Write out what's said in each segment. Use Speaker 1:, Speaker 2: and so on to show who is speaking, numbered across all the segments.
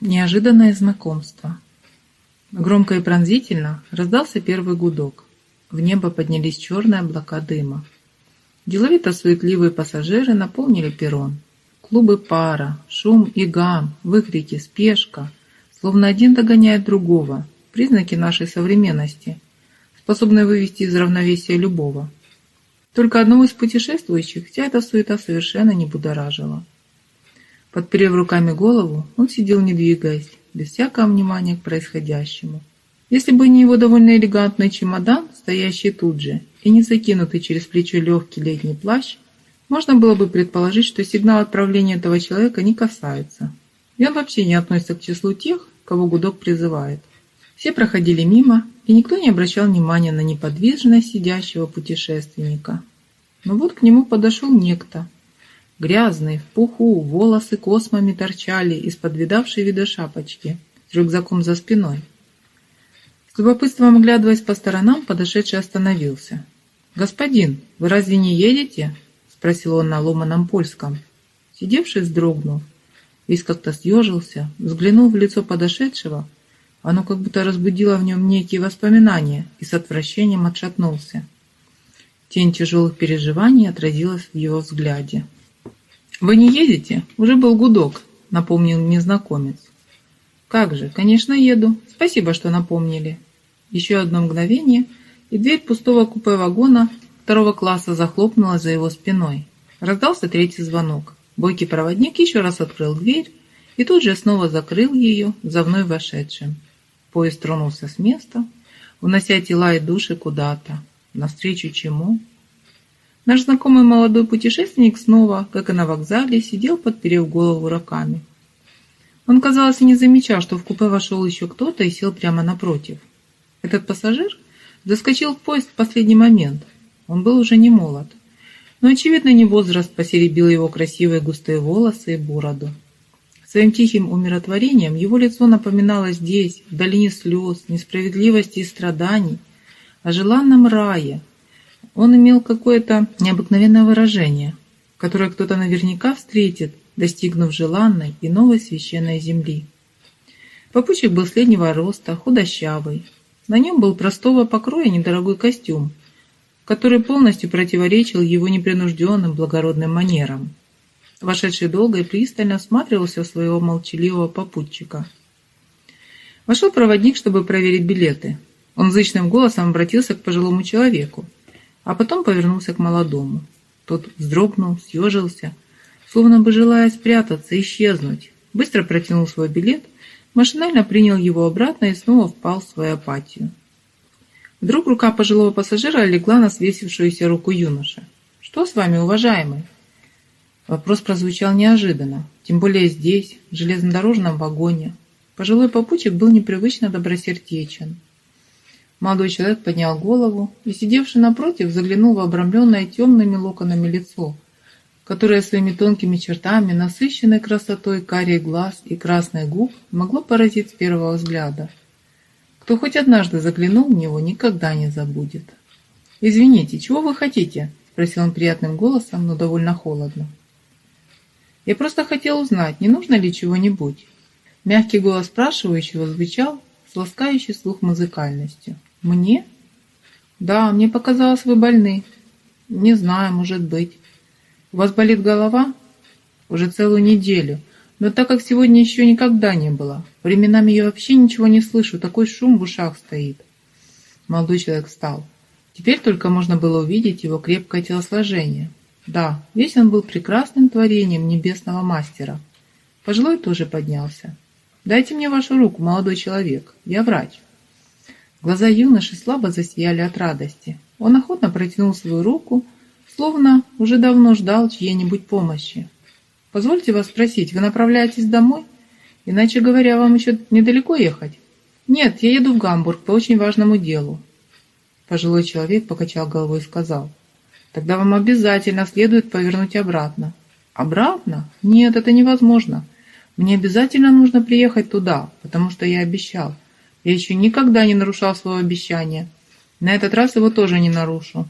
Speaker 1: Неожиданное знакомство. Громко и пронзительно раздался первый гудок. В небо поднялись черные облака дыма. Деловито-суетливые пассажиры наполнили перрон. Клубы пара, шум и гам, выкрики, спешка, словно один догоняет другого, признаки нашей современности, способные вывести из равновесия любого. Только одного из путешествующих вся эта суета совершенно не будоражила. Подперев руками голову, он сидел не двигаясь, без всякого внимания к происходящему. Если бы не его довольно элегантный чемодан, стоящий тут же, и не закинутый через плечо легкий летний плащ, можно было бы предположить, что сигнал отправления этого человека не касается. И он вообще не относится к числу тех, кого гудок призывает. Все проходили мимо, и никто не обращал внимания на неподвижность сидящего путешественника. Но вот к нему подошел некто, Грязный, в пуху, волосы космами торчали из-под видавшей вида шапочки, с рюкзаком за спиной. С любопытством оглядываясь по сторонам, подошедший остановился. «Господин, вы разве не едете?» — спросил он на ломаном польском. Сидевший вздрогнул, весь как-то съежился, взглянул в лицо подошедшего, оно как будто разбудило в нем некие воспоминания и с отвращением отшатнулся. Тень тяжелых переживаний отразилась в его взгляде. «Вы не едете?» «Уже был гудок», — напомнил незнакомец. «Как же, конечно, еду. Спасибо, что напомнили». Еще одно мгновение, и дверь пустого купе вагона второго класса захлопнулась за его спиной. Раздался третий звонок. Бойкий проводник еще раз открыл дверь и тут же снова закрыл ее за вновь вошедшим. Поезд тронулся с места, унося тела и души куда-то. Навстречу чему? Наш знакомый молодой путешественник снова, как и на вокзале, сидел, подперев голову руками. Он, казалось, не замечал, что в купе вошел еще кто-то и сел прямо напротив. Этот пассажир заскочил в поезд в последний момент. Он был уже не молод. Но, очевидно, не возраст посеребил его красивые густые волосы и бороду. Своим тихим умиротворением его лицо напоминало здесь, в долине слез, несправедливости и страданий, о желанном рае, он имел какое-то необыкновенное выражение, которое кто-то наверняка встретит, достигнув желанной и новой священной земли. Попутчик был среднего роста, худощавый. На нем был простого покроя недорогой костюм, который полностью противоречил его непринужденным благородным манерам. Вошедший долго и пристально осматривался своего молчаливого попутчика. Вошел проводник, чтобы проверить билеты. Он зычным голосом обратился к пожилому человеку а потом повернулся к молодому. Тот вздрогнул, съежился, словно бы желая спрятаться, исчезнуть. Быстро протянул свой билет, машинально принял его обратно и снова впал в свою апатию. Вдруг рука пожилого пассажира легла на свесившуюся руку юноши. «Что с вами, уважаемый?» Вопрос прозвучал неожиданно, тем более здесь, в железнодорожном вагоне. Пожилой попутчик был непривычно добросердечен. Молодой человек поднял голову и, сидевший напротив, заглянул в обрамленное темными локонами лицо, которое своими тонкими чертами, насыщенной красотой карий глаз и красных губ могло поразить с первого взгляда. Кто хоть однажды заглянул в него, никогда не забудет. «Извините, чего вы хотите?» – спросил он приятным голосом, но довольно холодно. «Я просто хотел узнать, не нужно ли чего-нибудь?» Мягкий голос спрашивающего звучал с ласкающей слух музыкальностью. Мне? Да, мне показалось, вы больны. Не знаю, может быть. У вас болит голова? Уже целую неделю. Но так как сегодня еще никогда не было. Временами я вообще ничего не слышу, такой шум в ушах стоит. Молодой человек встал. Теперь только можно было увидеть его крепкое телосложение. Да, весь он был прекрасным творением небесного мастера. Пожилой тоже поднялся. «Дайте мне вашу руку, молодой человек. Я врач». Глаза юноши слабо засияли от радости. Он охотно протянул свою руку, словно уже давно ждал чьей-нибудь помощи. «Позвольте вас спросить, вы направляетесь домой? Иначе говоря, вам еще недалеко ехать?» «Нет, я еду в Гамбург по очень важному делу». Пожилой человек покачал головой и сказал, «Тогда вам обязательно следует повернуть обратно». «Обратно? Нет, это невозможно. Мне обязательно нужно приехать туда, потому что я обещал». Я еще никогда не нарушал свое обещание. На этот раз его тоже не нарушу.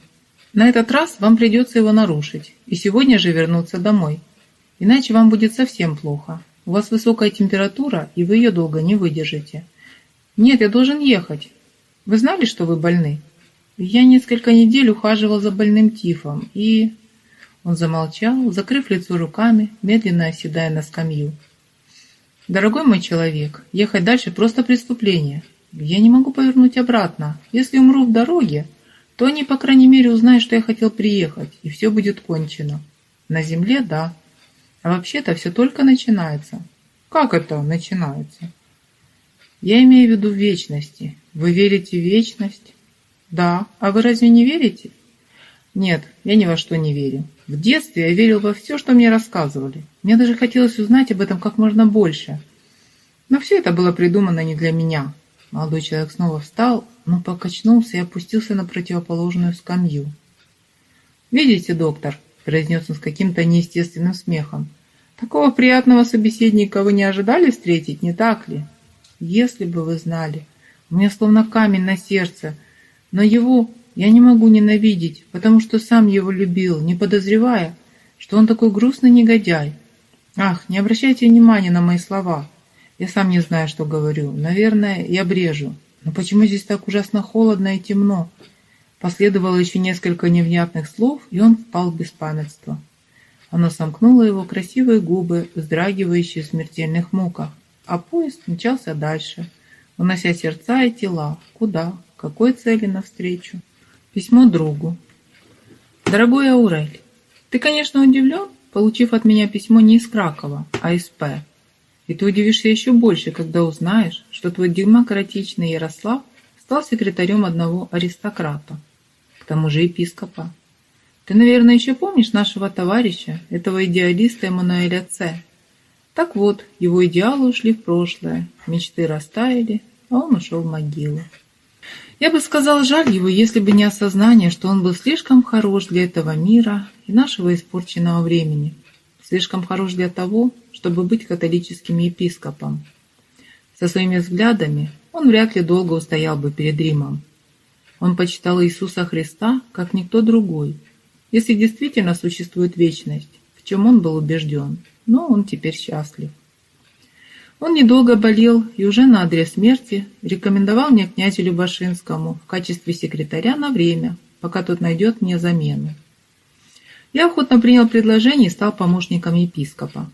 Speaker 1: На этот раз вам придется его нарушить и сегодня же вернуться домой. Иначе вам будет совсем плохо. У вас высокая температура, и вы ее долго не выдержите. Нет, я должен ехать. Вы знали, что вы больны? Я несколько недель ухаживал за больным тифом, и... Он замолчал, закрыв лицо руками, медленно оседая на скамью. «Дорогой мой человек, ехать дальше просто преступление. Я не могу повернуть обратно. Если умру в дороге, то они, по крайней мере, узнают, что я хотел приехать, и все будет кончено. На земле – да. А вообще-то все только начинается. Как это начинается? Я имею в виду вечности. Вы верите в вечность? Да. А вы разве не верите? Нет, я ни во что не верю. В детстве я верил во все, что мне рассказывали. Мне даже хотелось узнать об этом как можно больше. Но все это было придумано не для меня. Молодой человек снова встал, но покачнулся и опустился на противоположную скамью. «Видите, доктор», — произнес он с каким-то неестественным смехом, «такого приятного собеседника вы не ожидали встретить, не так ли? Если бы вы знали, у меня словно камень на сердце, но его я не могу ненавидеть, потому что сам его любил, не подозревая, что он такой грустный негодяй. Ах, не обращайте внимания на мои слова. Я сам не знаю, что говорю. Наверное, я брежу. Но почему здесь так ужасно холодно и темно? Последовало еще несколько невнятных слов, и он впал в беспамятство. Оно сомкнуло его красивые губы, вздрагивающие в смертельных муках, а поезд мчался дальше, унося сердца и тела. Куда? Какой цели навстречу? Письмо другу. Дорогой Аурель, ты, конечно, удивлен, получив от меня письмо не из Кракова, а из П. И ты удивишься еще больше, когда узнаешь, что твой демократичный Ярослав стал секретарем одного аристократа, к тому же епископа. Ты, наверное, еще помнишь нашего товарища, этого идеалиста Эммануэля Ц. Так вот, его идеалы ушли в прошлое, мечты растаяли, а он ушел в могилу. Я бы сказал, жаль его, если бы не осознание, что он был слишком хорош для этого мира и нашего испорченного времени. Слишком хорош для того, чтобы быть католическим епископом. Со своими взглядами он вряд ли долго устоял бы перед Римом. Он почитал Иисуса Христа, как никто другой, если действительно существует вечность, в чем он был убежден, но он теперь счастлив. Он недолго болел и уже на адрес смерти рекомендовал мне князю Любашинскому в качестве секретаря на время, пока тот найдет мне замену. Я охотно принял предложение и стал помощником епископа.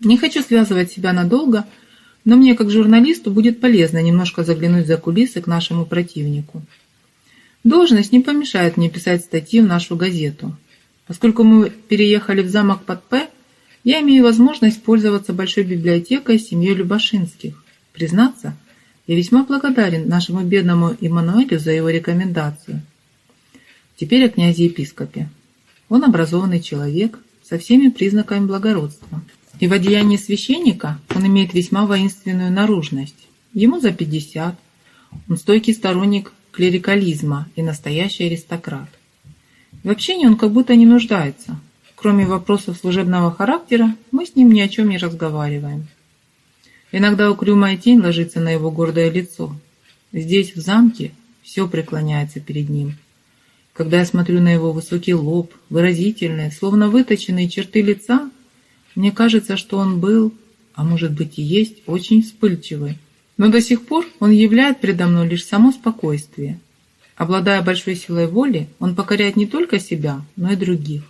Speaker 1: Не хочу связывать себя надолго, но мне, как журналисту, будет полезно немножко заглянуть за кулисы к нашему противнику. Должность не помешает мне писать статьи в нашу газету. Поскольку мы переехали в замок под П, я имею возможность пользоваться большой библиотекой семьей Любашинских. Признаться, я весьма благодарен нашему бедному Иммануэлю за его рекомендацию. Теперь о князе-епископе. Он образованный человек со всеми признаками благородства. И в одеянии священника он имеет весьма воинственную наружность. Ему за 50. Он стойкий сторонник клерикализма и настоящий аристократ. В общении он как будто не нуждается, Кроме вопросов служебного характера, мы с ним ни о чем не разговариваем. Иногда укрюмая тень ложится на его гордое лицо. Здесь, в замке, все преклоняется перед ним. Когда я смотрю на его высокий лоб, выразительные, словно выточенные черты лица, мне кажется, что он был, а может быть и есть, очень вспыльчивый. Но до сих пор он являет предо мной лишь само спокойствие. Обладая большой силой воли, он покоряет не только себя, но и других.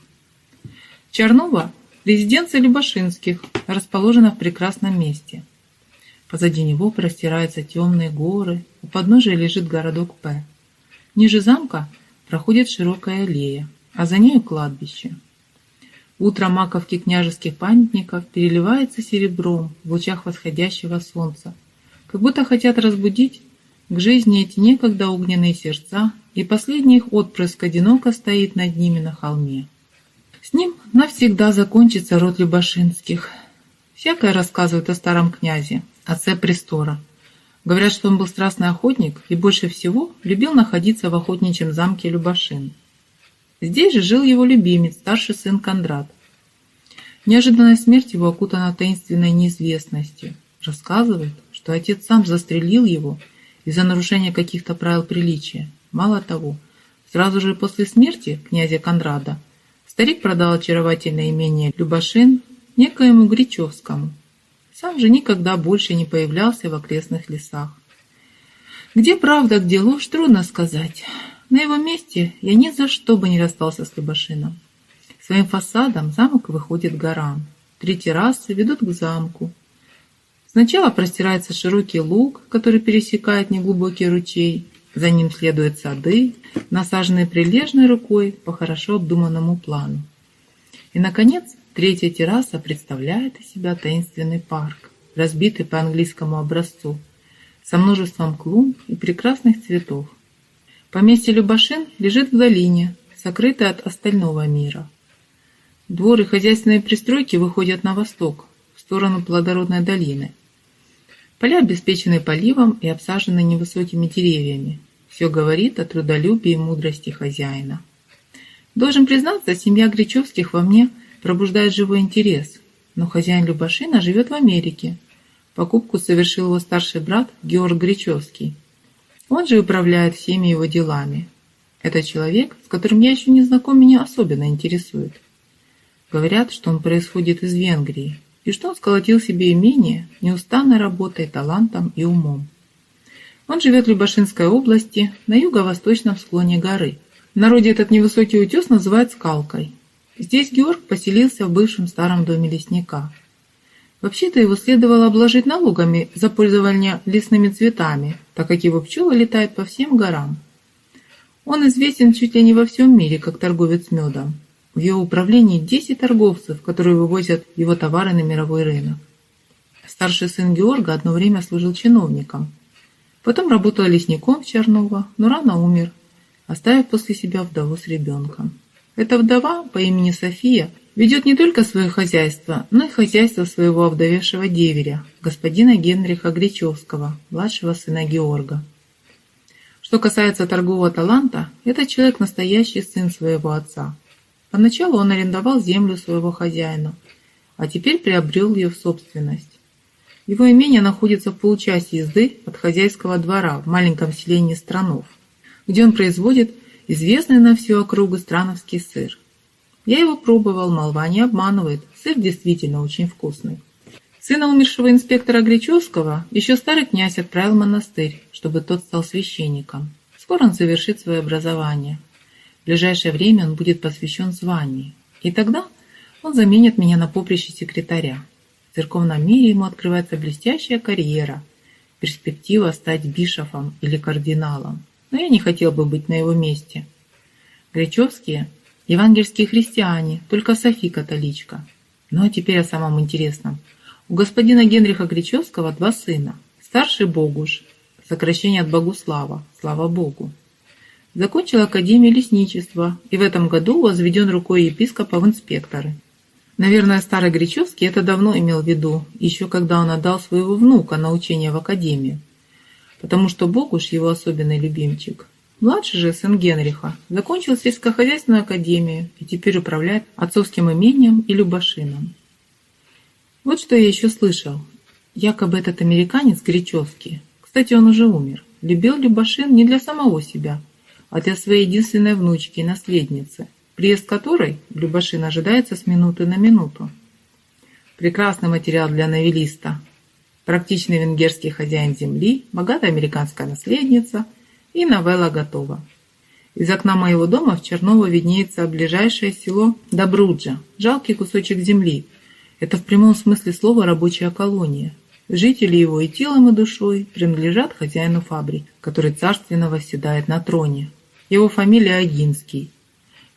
Speaker 1: Чернова – резиденция Любашинских, расположена в прекрасном месте. Позади него простираются темные горы, у подножия лежит городок П. Ниже замка проходит широкая аллея, а за нею кладбище. Утро маковки княжеских памятников переливается серебром в лучах восходящего солнца, как будто хотят разбудить к жизни эти некогда огненные сердца, и последний их отпрыск одиноко стоит над ними на холме. С ним навсегда закончится род Любашинских. Всякое рассказывают о старом князе, отце престора. Говорят, что он был страстный охотник и больше всего любил находиться в охотничьем замке Любашин. Здесь же жил его любимец, старший сын Кондрат. Неожиданная смерть его окутана таинственной неизвестностью. Рассказывает, что отец сам застрелил его из-за нарушения каких-то правил приличия. Мало того, сразу же после смерти князя Кондрада Старик продал очаровательное имение Любашин некоему Гречевскому, сам же никогда больше не появлялся в окрестных лесах. Где правда, где ложь, трудно сказать. На его месте я ни за что бы не расстался с Любашином. Своим фасадом замок выходит к горам. Три террасы ведут к замку. Сначала простирается широкий луг, который пересекает неглубокий ручей. За ним следуют сады, насаженные прилежной рукой по хорошо обдуманному плану. И, наконец, третья терраса представляет из себя таинственный парк, разбитый по английскому образцу, со множеством клумб и прекрасных цветов. Поместье Любашин лежит в долине, сокрытое от остального мира. Дворы хозяйственные пристройки выходят на восток, в сторону плодородной долины. Поля обеспечены поливом и обсажены невысокими деревьями. Все говорит о трудолюбии и мудрости хозяина. Должен признаться, семья Гречевских во мне пробуждает живой интерес, но хозяин Любашина живет в Америке. Покупку совершил его старший брат Георг Гречевский. Он же управляет всеми его делами. Этот человек, с которым я еще не знаком, меня особенно интересует. Говорят, что он происходит из Венгрии, и что он сколотил себе имение, неустанной работой, талантом и умом. Он живет в Любашинской области, на юго-восточном склоне горы. В народе этот невысокий утес называют Скалкой. Здесь Георг поселился в бывшем старом доме лесника. Вообще-то его следовало обложить налогами за пользование лесными цветами, так как его пчелы летают по всем горам. Он известен чуть ли не во всем мире, как торговец медом. В его управлении 10 торговцев, которые вывозят его товары на мировой рынок. Старший сын Георга одно время служил чиновником. Потом работал лесником в Черново, но рано умер, оставив после себя вдову с ребенком. Эта вдова по имени София ведет не только свое хозяйство, но и хозяйство своего овдовевшего деверя, господина Генриха Гречевского, младшего сына Георга. Что касается торгового таланта, этот человек настоящий сын своего отца. Поначалу он арендовал землю своего хозяина, а теперь приобрел ее в собственность. Его имение находится в получасе езды от хозяйского двора в маленьком селении Странов, где он производит известный на всю округу страновский сыр. Я его пробовал, молва не обманывает. Сыр действительно очень вкусный. Сына умершего инспектора Гречевского еще старый князь отправил в монастырь, чтобы тот стал священником. Скоро он завершит свое образование. В ближайшее время он будет посвящен званию. И тогда он заменит меня на поприще секретаря. В церковном мире ему открывается блестящая карьера, перспектива стать бишофом или кардиналом. Но я не хотел бы быть на его месте. Гречевские Евангельские христиане, только Софи католичка. Ну а теперь о самом интересном. У господина Генриха Гречевского два сына. Старший Богуш, сокращение от Богуслава, слава Богу. Закончил Академию лесничества и в этом году возведен рукой епископа в инспекторы. Наверное, старый Гречевский это давно имел в виду, еще когда он отдал своего внука на учение в Академию. Потому что Богуш его особенный любимчик. Младший же сын Генриха закончил сельскохозяйственную академию и теперь управляет отцовским имением и Любашином. Вот что я еще слышал. Якобы этот американец Гречевский, кстати, он уже умер, любил Любашин не для самого себя, для своей единственной внучки и наследницы, приезд которой Любашин ожидается с минуты на минуту. Прекрасный материал для новелиста. Практичный венгерский хозяин земли, богатая американская наследница – и новелла готова. Из окна моего дома в Черново виднеется ближайшее село Добруджа, жалкий кусочек земли. Это в прямом смысле слова рабочая колония. Жители его и телом, и душой принадлежат хозяину фабрики, который царственно восседает на троне. Его фамилия Агинский.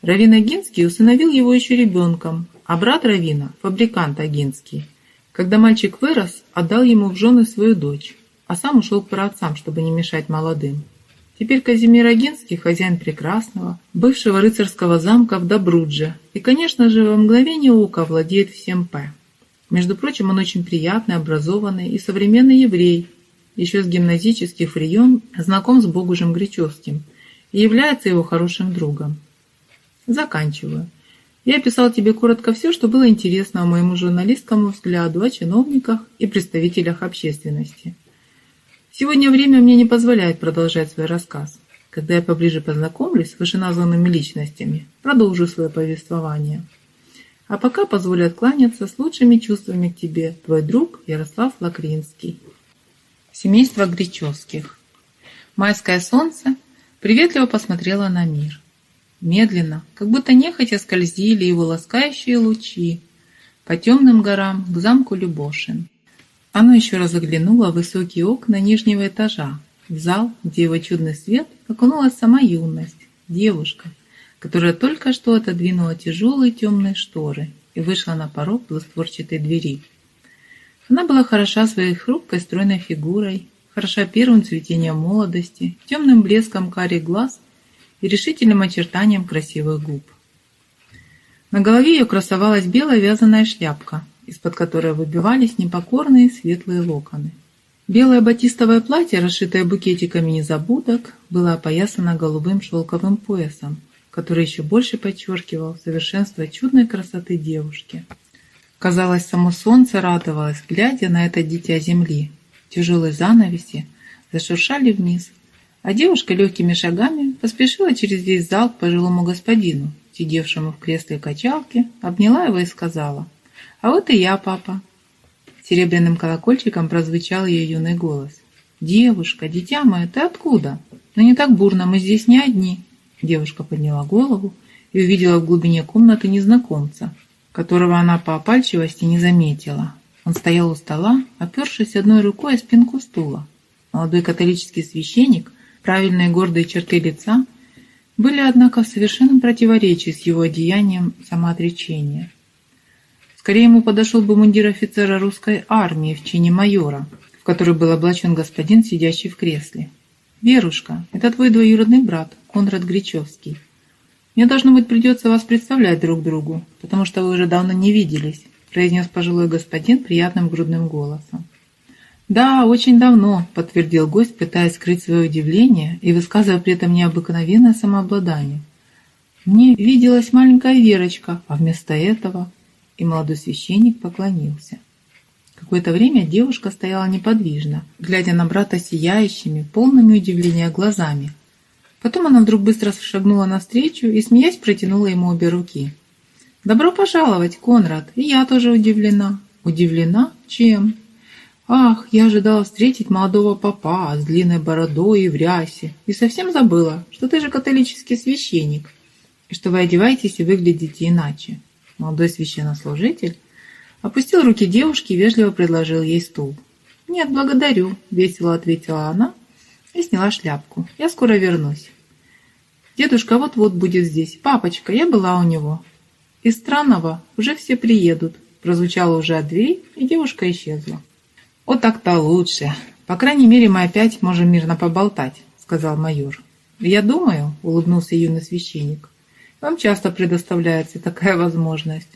Speaker 1: Равин Агинский усыновил его еще ребенком, а брат Равина, фабрикант Агинский, когда мальчик вырос, отдал ему в жены свою дочь, а сам ушел к праотцам, чтобы не мешать молодым. Теперь Казимир Агинский хозяин прекрасного, бывшего рыцарского замка в Добрудже, и, конечно же, во мгновение ока владеет всем П. Между прочим, он очень приятный, образованный и современный еврей, еще с гимназических времен знаком с Богужем Гречевским и является его хорошим другом. Заканчиваю. Я описал тебе коротко все, что было интересно моему журналистскому взгляду о чиновниках и представителях общественности. Сегодня время мне не позволяет продолжать свой рассказ. Когда я поближе познакомлюсь с вышеназванными личностями, продолжу свое повествование. А пока позволю откланяться с лучшими чувствами к тебе, твой друг Ярослав Лакринский. Семейство Гречевских. Майское солнце приветливо посмотрело на мир. Медленно, как будто нехотя скользили его ласкающие лучи по темным горам к замку Любошин. Оно еще раз заглянуло в высокие окна нижнего этажа, в зал, где его чудный свет окунулась сама юность, девушка, которая только что отодвинула тяжелые темные шторы и вышла на порог двустворчатой двери. Она была хороша своей хрупкой стройной фигурой, хороша первым цветением молодости, темным блеском карих глаз и решительным очертанием красивых губ. На голове ее красовалась белая вязаная шляпка, из-под которой выбивались непокорные светлые локоны. Белое батистовое платье, расшитое букетиками незабудок, было опоясано голубым шелковым поясом, который еще больше подчеркивал совершенство чудной красоты девушки. Казалось, само солнце радовалось, глядя на это дитя земли. Тяжелые занавеси зашуршали вниз, а девушка легкими шагами поспешила через весь зал к пожилому господину, сидевшему в кресле качалки, обняла его и сказала, «А вот и я, папа, Серебряным колокольчиком прозвучал ее юный голос. «Девушка, дитя мое, ты откуда? Но не так бурно, мы здесь не одни». Девушка подняла голову и увидела в глубине комнаты незнакомца, которого она по опальчивости не заметила. Он стоял у стола, опершись одной рукой о спинку стула. Молодой католический священник, правильные гордые черты лица, были, однако, в совершенном противоречии с его одеянием самоотречения. Скорее ему подошел бы мундир офицера русской армии в чине майора, в который был облачен господин, сидящий в кресле. «Верушка, это твой двоюродный брат, Конрад Гречевский. Мне, должно быть, придется вас представлять друг другу, потому что вы уже давно не виделись», произнес пожилой господин приятным грудным голосом. «Да, очень давно», — подтвердил гость, пытаясь скрыть свое удивление и высказывая при этом необыкновенное самообладание. «Мне виделась маленькая Верочка, а вместо этого...» и молодой священник поклонился. Какое-то время девушка стояла неподвижно, глядя на брата сияющими, полными удивления глазами. Потом она вдруг быстро шагнула навстречу и, смеясь, протянула ему обе руки. «Добро пожаловать, Конрад! И я тоже удивлена». «Удивлена? Чем?» «Ах, я ожидала встретить молодого папа с длинной бородой и в рясе, и совсем забыла, что ты же католический священник, и что вы одеваетесь и выглядите иначе. Молодой священнослужитель опустил руки девушки и вежливо предложил ей стул. «Нет, благодарю», — весело ответила она и сняла шляпку. «Я скоро вернусь». «Дедушка вот-вот будет здесь. Папочка, я была у него». «Из странного уже все приедут», — прозвучало уже от двери, и девушка исчезла. «Вот так-то лучше. По крайней мере, мы опять можем мирно поболтать», — сказал майор. «Я думаю», — улыбнулся юный священник, вам часто предоставляется такая возможность.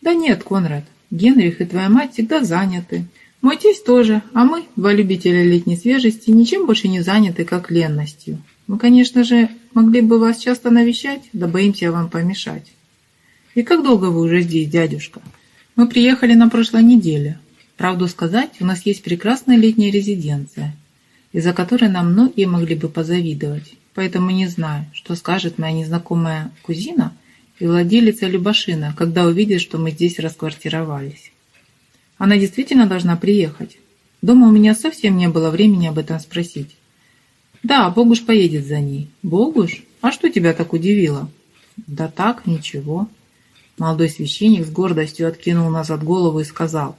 Speaker 1: Да нет, Конрад, Генрих и твоя мать всегда заняты. Мой тесть тоже, а мы, два любителя летней свежести, ничем больше не заняты, как ленностью. Мы, конечно же, могли бы вас часто навещать, да боимся вам помешать. И как долго вы уже здесь, дядюшка? Мы приехали на прошлой неделе. Правду сказать, у нас есть прекрасная летняя резиденция, из-за которой нам многие могли бы позавидовать поэтому не знаю, что скажет моя незнакомая кузина и владелица Любашина, когда увидит, что мы здесь расквартировались. Она действительно должна приехать. Дома у меня совсем не было времени об этом спросить. Да, Богуш поедет за ней. Богуш? А что тебя так удивило? Да так, ничего. Молодой священник с гордостью откинул назад голову и сказал.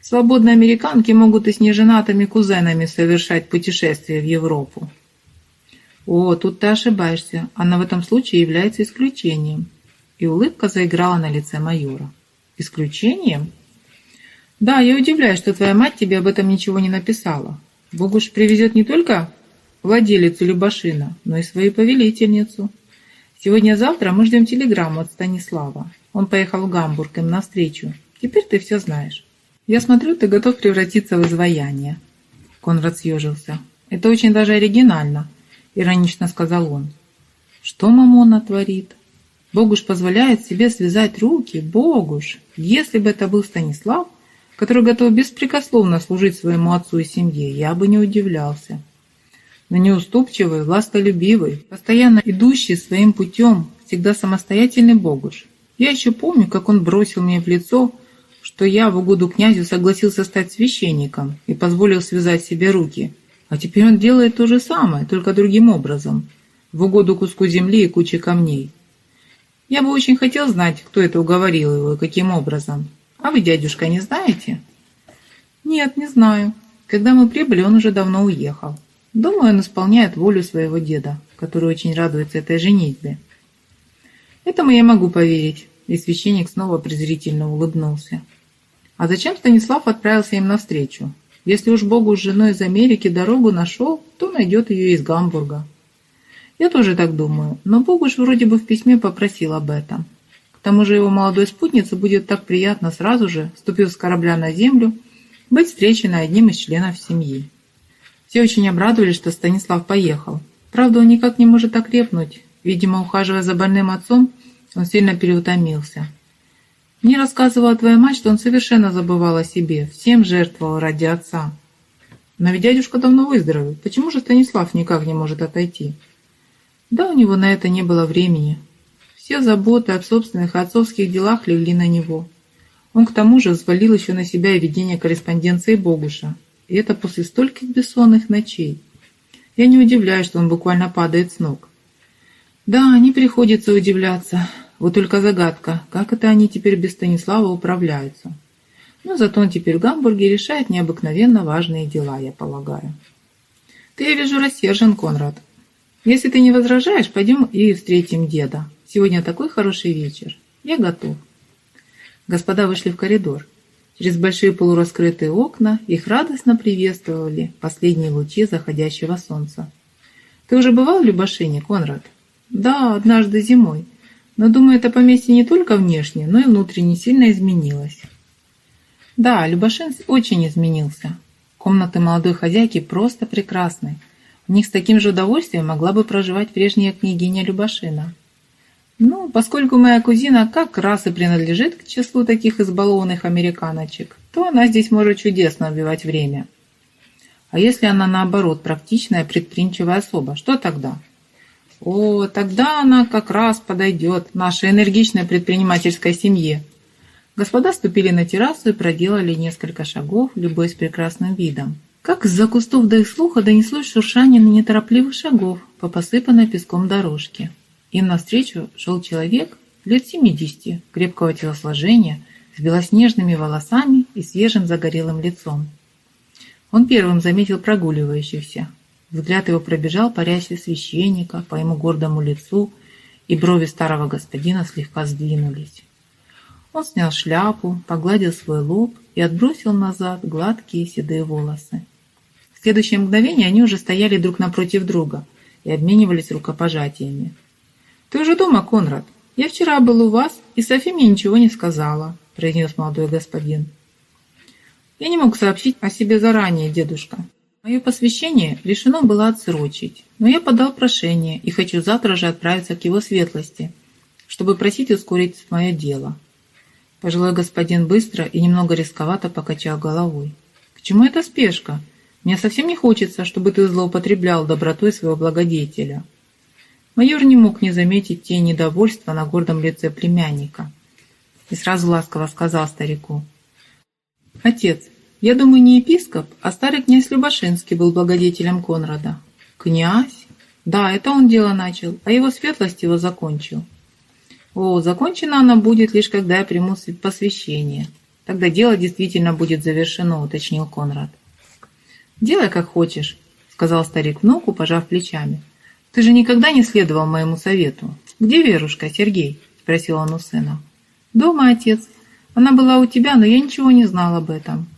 Speaker 1: Свободные американки могут и с неженатыми кузенами совершать путешествия в Европу. «О, тут ты ошибаешься. Она в этом случае является исключением». И улыбка заиграла на лице майора. «Исключением?» «Да, я удивляюсь, что твоя мать тебе об этом ничего не написала. Богуш привезет не только владелицу Любашина, но и свою повелительницу. Сегодня-завтра мы ждем телеграмму от Станислава. Он поехал в Гамбург им навстречу. Теперь ты все знаешь. Я смотрю, ты готов превратиться в изваяние». Конрад съежился. «Это очень даже оригинально». — иронично сказал он. «Что Мамона творит? Богуш позволяет себе связать руки? Богуш! Если бы это был Станислав, который готов беспрекословно служить своему отцу и семье, я бы не удивлялся. Но неуступчивый, властолюбивый, постоянно идущий своим путем, всегда самостоятельный Богуш, Я еще помню, как он бросил мне в лицо, что я в угоду князю согласился стать священником и позволил связать себе руки. А теперь он делает то же самое, только другим образом, в угоду куску земли и куче камней. Я бы очень хотел знать, кто это уговорил его и каким образом. А вы, дядюшка, не знаете? Нет, не знаю. Когда мы прибыли, он уже давно уехал. Думаю, он исполняет волю своего деда, который очень радуется этой женитьбе. Этому я могу поверить. И священник снова презрительно улыбнулся. А зачем Станислав отправился им навстречу? Если уж Богу с женой из Америки дорогу нашел, то найдет ее из Гамбурга. Я тоже так думаю, но Бог уж вроде бы в письме попросил об этом. К тому же его молодой спутнице будет так приятно сразу же, ступив с корабля на землю, быть встреченной одним из членов семьи. Все очень обрадовались, что Станислав поехал. Правда, он никак не может окрепнуть. Видимо, ухаживая за больным отцом, он сильно переутомился. Мне рассказывала твоя мать, что он совершенно забывал о себе, всем жертвовал ради отца. Но ведь дядюшка давно выздоровел. Почему же Станислав никак не может отойти? Да, у него на это не было времени. Все заботы о собственных отцовских делах легли на него. Он к тому же взвалил еще на себя и ведение корреспонденции Богуша. И это после стольких бессонных ночей. Я не удивляюсь, что он буквально падает с ног. Да, не приходится удивляться. Вот только загадка, как это они теперь без Станислава управляются. Но зато он теперь в Гамбурге решает необыкновенно важные дела, я полагаю. Ты, я вижу, рассержен, Конрад. Если ты не возражаешь, пойдем и встретим деда. Сегодня такой хороший вечер. Я готов. Господа вышли в коридор. Через большие полураскрытые окна их радостно приветствовали последние лучи заходящего солнца. «Ты уже бывал в Любашине, Конрад?» Да, однажды зимой. Но, думаю, это поместье не только внешне, но и внутренне сильно изменилось. Да, Любашин очень изменился. Комнаты молодой хозяйки просто прекрасны. В них с таким же удовольствием могла бы проживать прежняя княгиня Любашина. Ну, поскольку моя кузина как раз и принадлежит к числу таких избалованных американочек, то она здесь может чудесно убивать время. А если она, наоборот, практичная, предприимчивая особа, что тогда? О, тогда она как раз подойдет нашей энергичной предпринимательской семье. Господа ступили на террасу и проделали несколько шагов, любой с прекрасным видом. Как из-за кустов до их слуха донеслось шуршание неторопливых шагов по посыпанной песком дорожке. Им навстречу шел человек лет 70, крепкого телосложения, с белоснежными волосами и свежим загорелым лицом. Он первым заметил прогуливающихся, Взгляд его пробежал по рясе священника, по ему гордому лицу, и брови старого господина слегка сдвинулись. Он снял шляпу, погладил свой лоб и отбросил назад гладкие седые волосы. В следующее мгновение они уже стояли друг напротив друга и обменивались рукопожатиями. «Ты уже дома, Конрад? Я вчера был у вас, и Софи мне ничего не сказала», – произнес молодой господин. «Я не мог сообщить о себе заранее, дедушка. Мое посвящение решено было отсрочить, но я подал прошение и хочу завтра же отправиться к его светлости, чтобы просить ускорить мое дело. Пожилой господин быстро и немного рисковато покачал головой. «К чему эта спешка? Мне совсем не хочется, чтобы ты злоупотреблял добротой своего благодетеля». Майор не мог не заметить тень недовольства на гордом лице племянника и сразу ласково сказал старику. «Отец, я думаю, не епископ, а старый князь Любашинский был благодетелем Конрада. Князь? Да, это он дело начал, а его светлость его закончил. О, закончена она будет лишь когда я приму посвящение. Тогда дело действительно будет завершено, уточнил Конрад. Делай как хочешь, сказал старик внуку, пожав плечами. Ты же никогда не следовал моему совету. Где Верушка, Сергей? Спросил он у сына. Дома, отец. Она была у тебя, но я ничего не знал об этом.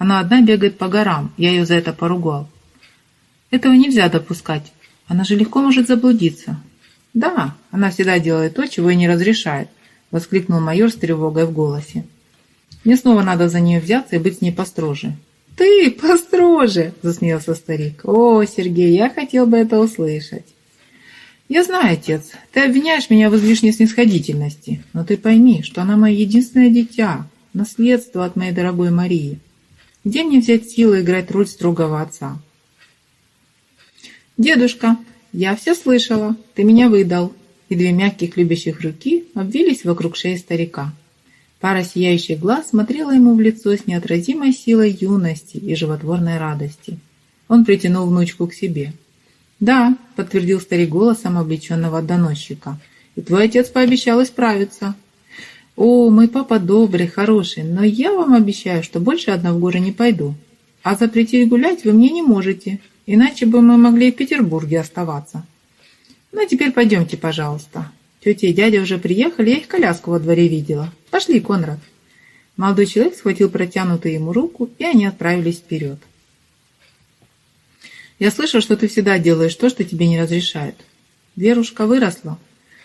Speaker 1: Она одна бегает по горам, я ее за это поругал. Этого нельзя допускать. Она же легко может заблудиться. Да, она всегда делает то, чего ей не разрешает, воскликнул майор с тревогой в голосе. Мне снова надо за нее взяться и быть с ней построже. «Ты построже!» – засмеялся старик. «О, Сергей, я хотел бы это услышать!» «Я знаю, отец, ты обвиняешь меня в излишней снисходительности, но ты пойми, что она мое единственное дитя, наследство от моей дорогой Марии. Где мне взять силы играть роль строгого отца? «Дедушка, я все слышала. Ты меня выдал. и две мягких любящих руки обвились вокруг шеи старика. Пара сияющих глаз смотрела ему в лицо с неотразимой силой юности и животворной радости. Он притянул внучку к себе. «Да», — подтвердил старик голосом облеченного доносчика, — «и твой отец пообещал исправиться». «О, мой папа добрый, хороший, но я вам обещаю, что больше одна в горы не пойду. А запретить гулять вы мне не можете, иначе бы мы могли в Петербурге оставаться». «Ну, а теперь пойдемте, пожалуйста. Тетя и дядя уже приехали, я их коляску во дворе видела. Пошли, Конрад». Молодой человек схватил протянутую ему руку, и они отправились вперед. «Я слышал, что ты всегда делаешь то, что тебе не разрешают. Верушка выросла,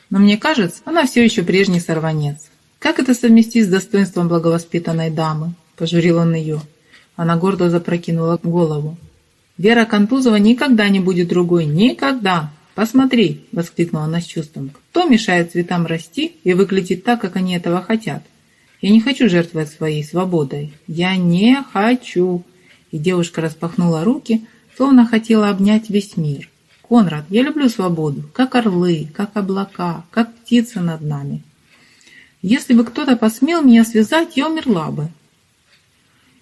Speaker 1: но мне кажется, она все еще прежний сорванец. Как это совместить с достоинством благовоспитанной дамы?» – пожурил он ее. Она гордо запрокинула голову. «Вера Контузова никогда не будет другой. Никогда! Посмотри!» – воскликнула она с чувством. «Кто мешает цветам расти и выглядеть так, как они этого хотят? Я не хочу жертвовать своей свободой. Я не хочу!» И девушка распахнула руки, словно хотела обнять весь мир. «Конрад, я люблю свободу, как орлы, как облака, как птицы над нами. Если бы кто-то посмел меня связать, я умерла бы.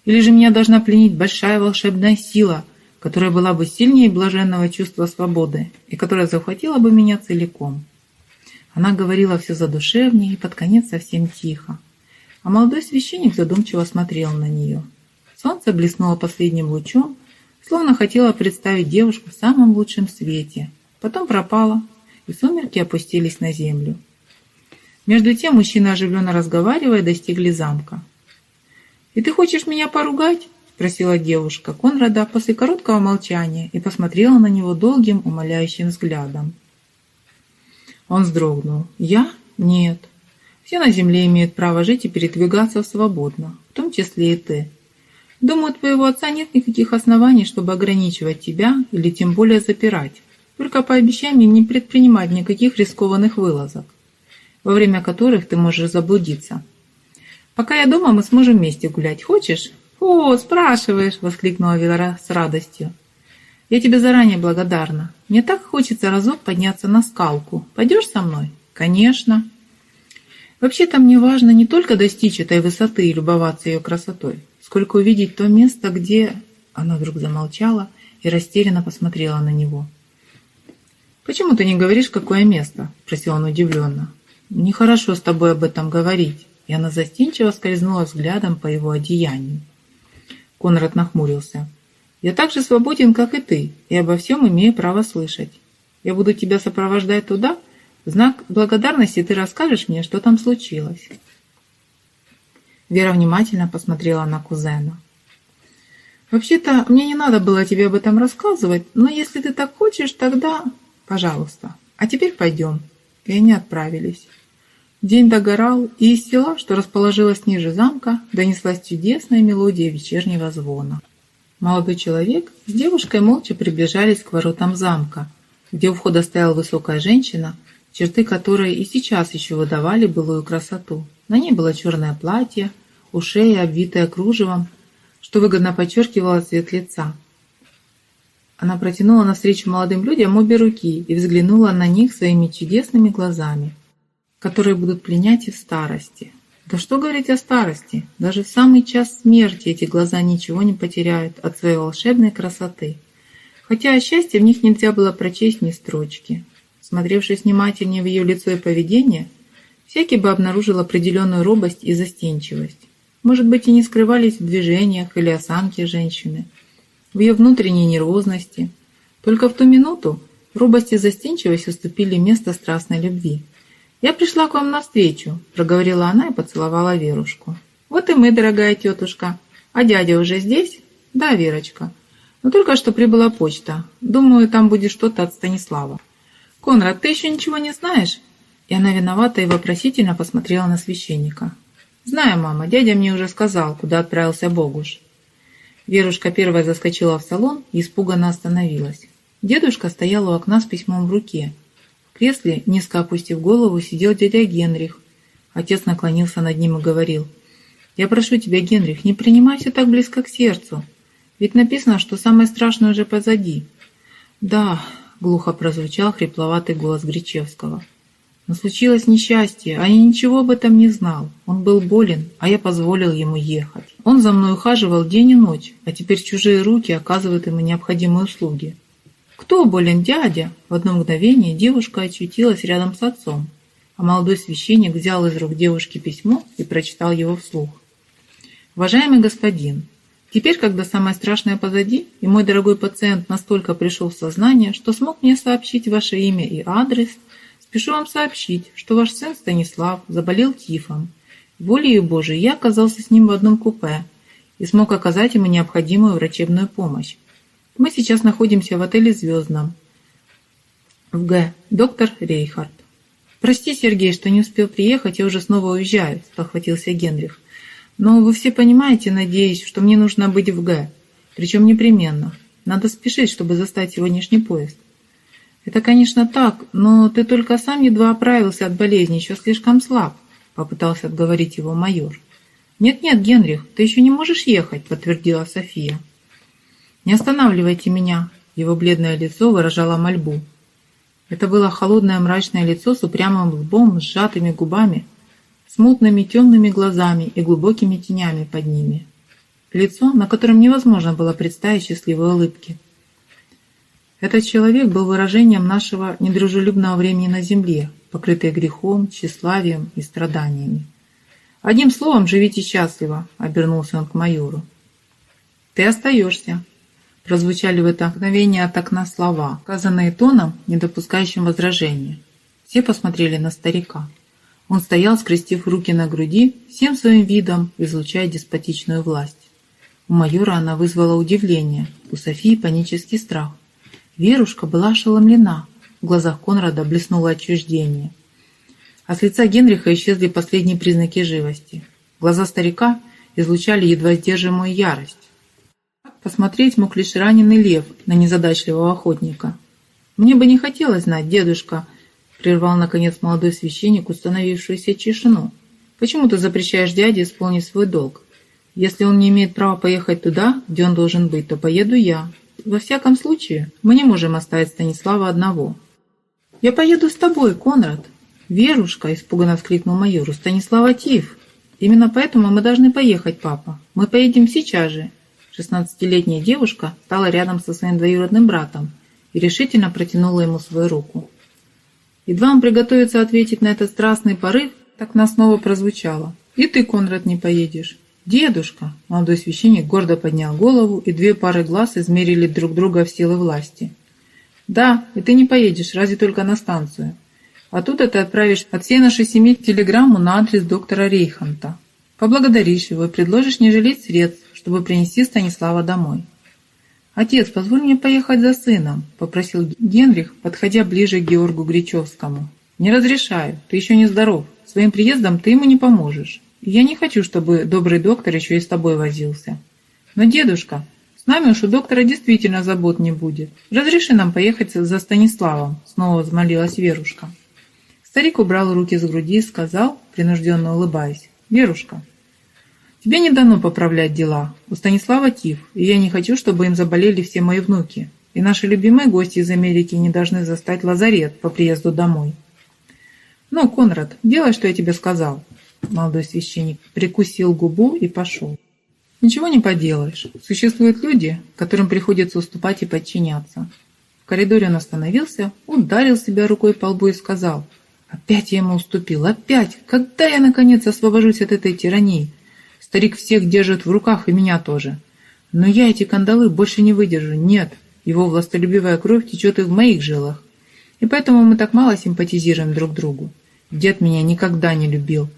Speaker 1: Или же меня должна пленить большая волшебная сила – которая была бы сильнее блаженного чувства свободы и которая захватила бы меня целиком. Она говорила все задушевнее и под конец совсем тихо. А молодой священник задумчиво смотрел на нее. Солнце блеснуло последним лучом, словно хотело представить девушку в самом лучшем свете. Потом пропало, и сумерки опустились на землю. Между тем мужчины, оживленно разговаривая, достигли замка. «И ты хочешь меня поругать?» спросила девушка Конрада после короткого молчания и посмотрела на него долгим, умоляющим взглядом. Он вздрогнул. «Я? Нет. Все на земле имеют право жить и передвигаться свободно, в том числе и ты. Думаю, у твоего отца нет никаких оснований, чтобы ограничивать тебя или тем более запирать. Только пообещай мне не предпринимать никаких рискованных вылазок, во время которых ты можешь заблудиться. Пока я дома, мы сможем вместе гулять. Хочешь?» «О, спрашиваешь!» – воскликнула Вера с радостью. «Я тебе заранее благодарна. Мне так хочется разок подняться на скалку. Пойдешь со мной?» «Конечно!» «Вообще-то мне важно не только достичь этой высоты и любоваться ее красотой, сколько увидеть то место, где...» Она вдруг замолчала и растерянно посмотрела на него. «Почему ты не говоришь, какое место?» – спросил он удивленно. «Нехорошо с тобой об этом говорить». И она застенчиво скользнула взглядом по его одеянию. Конрад нахмурился. «Я так же свободен, как и ты, и обо всем имею право слышать. Я буду тебя сопровождать туда. В знак благодарности ты расскажешь мне, что там случилось». Вера внимательно посмотрела на кузена. «Вообще-то мне не надо было тебе об этом рассказывать, но если ты так хочешь, тогда... Пожалуйста. А теперь пойдем». И они отправились. День догорал, и из села, что расположилось ниже замка, донеслась чудесная мелодия вечернего звона. Молодой человек с девушкой молча приближались к воротам замка, где у входа стояла высокая женщина, черты которой и сейчас еще выдавали былую красоту. На ней было черное платье, у шеи обвитое кружевом, что выгодно подчеркивало цвет лица. Она протянула навстречу молодым людям обе руки и взглянула на них своими чудесными глазами – которые будут пленять и в старости. Да что говорить о старости? Даже в самый час смерти эти глаза ничего не потеряют от своей волшебной красоты. Хотя о счастье в них нельзя было прочесть ни строчки. Смотревшись внимательнее в ее лицо и поведение, всякий бы обнаружил определенную робость и застенчивость. Может быть, и не скрывались в движениях или осанке женщины, в ее внутренней нервозности. Только в ту минуту робость и застенчивость уступили место страстной любви. «Я пришла к вам навстречу», – проговорила она и поцеловала Верушку. «Вот и мы, дорогая тетушка. А дядя уже здесь?» «Да, Верочка. Но только что прибыла почта. Думаю, там будет что-то от Станислава». «Конрад, ты еще ничего не знаешь?» И она виновата и вопросительно посмотрела на священника. «Знаю, мама, дядя мне уже сказал, куда отправился Богуш». Верушка первая заскочила в салон и испуганно остановилась. Дедушка стоял у окна с письмом в руке – в кресле, низко опустив голову, сидел дядя Генрих. Отец наклонился над ним и говорил, «Я прошу тебя, Генрих, не принимай все так близко к сердцу. Ведь написано, что самое страшное уже позади». «Да», — глухо прозвучал хрипловатый голос Гречевского. Но случилось несчастье, а я ничего об этом не знал. Он был болен, а я позволил ему ехать. Он за мной ухаживал день и ночь, а теперь чужие руки оказывают ему необходимые услуги. «Кто болен, дядя?» В одно мгновение девушка очутилась рядом с отцом, а молодой священник взял из рук девушки письмо и прочитал его вслух. «Уважаемый господин, теперь, когда самое страшное позади, и мой дорогой пациент настолько пришел в сознание, что смог мне сообщить ваше имя и адрес – Спешу вам сообщить, что ваш сын Станислав заболел тифом. Волею Божией я оказался с ним в одном купе и смог оказать ему необходимую врачебную помощь. Мы сейчас находимся в отеле «Звездном» в Г. Доктор Рейхард. «Прости, Сергей, что не успел приехать, я уже снова уезжаю», – спохватился Генрих. «Но вы все понимаете, надеюсь, что мне нужно быть в Г. Причем непременно. Надо спешить, чтобы застать сегодняшний поезд. «Это, конечно, так, но ты только сам едва оправился от болезни, еще слишком слаб», — попытался отговорить его майор. «Нет-нет, Генрих, ты еще не можешь ехать», — подтвердила София. «Не останавливайте меня», — его бледное лицо выражало мольбу. Это было холодное мрачное лицо с упрямым лбом, сжатыми губами, смутными темными глазами и глубокими тенями под ними. Лицо, на котором невозможно было представить счастливой улыбки. Этот человек был выражением нашего недружелюбного времени на земле, покрытое грехом, тщеславием и страданиями. «Одним словом, живите счастливо», — обернулся он к майору. «Ты остаешься», — прозвучали в это мгновение от окна слова, сказанные тоном, не допускающим возражения. Все посмотрели на старика. Он стоял, скрестив руки на груди, всем своим видом излучая деспотичную власть. У майора она вызвала удивление, у Софии панический страх. Верушка была ошеломлена. В глазах Конрада блеснуло отчуждение. А с лица Генриха исчезли последние признаки живости. Глаза старика излучали едва сдерживаемую ярость. Посмотреть мог лишь раненый лев на незадачливого охотника. «Мне бы не хотелось знать, дедушка», — прервал, наконец, молодой священник установившуюся тишину. «Почему ты запрещаешь дяде исполнить свой долг? Если он не имеет права поехать туда, где он должен быть, то поеду я, во всяком случае, мы не можем оставить Станислава одного. «Я поеду с тобой, Конрад!» «Верушка!» – испуганно вскрикнул майор. «Станислава Тиф!» «Именно поэтому мы должны поехать, папа. Мы поедем сейчас же!» Шестнадцатилетняя девушка стала рядом со своим двоюродным братом и решительно протянула ему свою руку. Едва он приготовится ответить на этот страстный порыв, так нас снова прозвучало. «И ты, Конрад, не поедешь!» «Дедушка!» Молодой священник гордо поднял голову, и две пары глаз измерили друг друга в силы власти. «Да, и ты не поедешь, разве только на станцию. Оттуда ты отправишь от всей нашей семьи телеграмму на адрес доктора Рейханта. Поблагодаришь его и предложишь не жалеть средств, чтобы принести Станислава домой». «Отец, позволь мне поехать за сыном», — попросил Генрих, подходя ближе к Георгу Гречевскому. «Не разрешаю, ты еще не здоров. Своим приездом ты ему не поможешь». Я не хочу, чтобы добрый доктор еще и с тобой возился. Но, дедушка, с нами уж у доктора действительно забот не будет. Разреши нам поехать за Станиславом, снова взмолилась Верушка. Старик убрал руки с груди и сказал, принужденно улыбаясь, «Верушка, тебе не дано поправлять дела. У Станислава тиф, и я не хочу, чтобы им заболели все мои внуки. И наши любимые гости из Америки не должны застать лазарет по приезду домой. Ну, Конрад, делай, что я тебе сказал. Молодой священник прикусил губу и пошел. Ничего не поделаешь. Существуют люди, которым приходится уступать и подчиняться. В коридоре он остановился, ударил себя рукой по лбу и сказал, «Опять я ему уступил, опять! Когда я, наконец, освобожусь от этой тирании? Старик всех держит в руках, и меня тоже. Но я эти кандалы больше не выдержу, нет. Его властолюбивая кровь течет и в моих жилах. И поэтому мы так мало симпатизируем друг другу. Дед меня никогда не любил,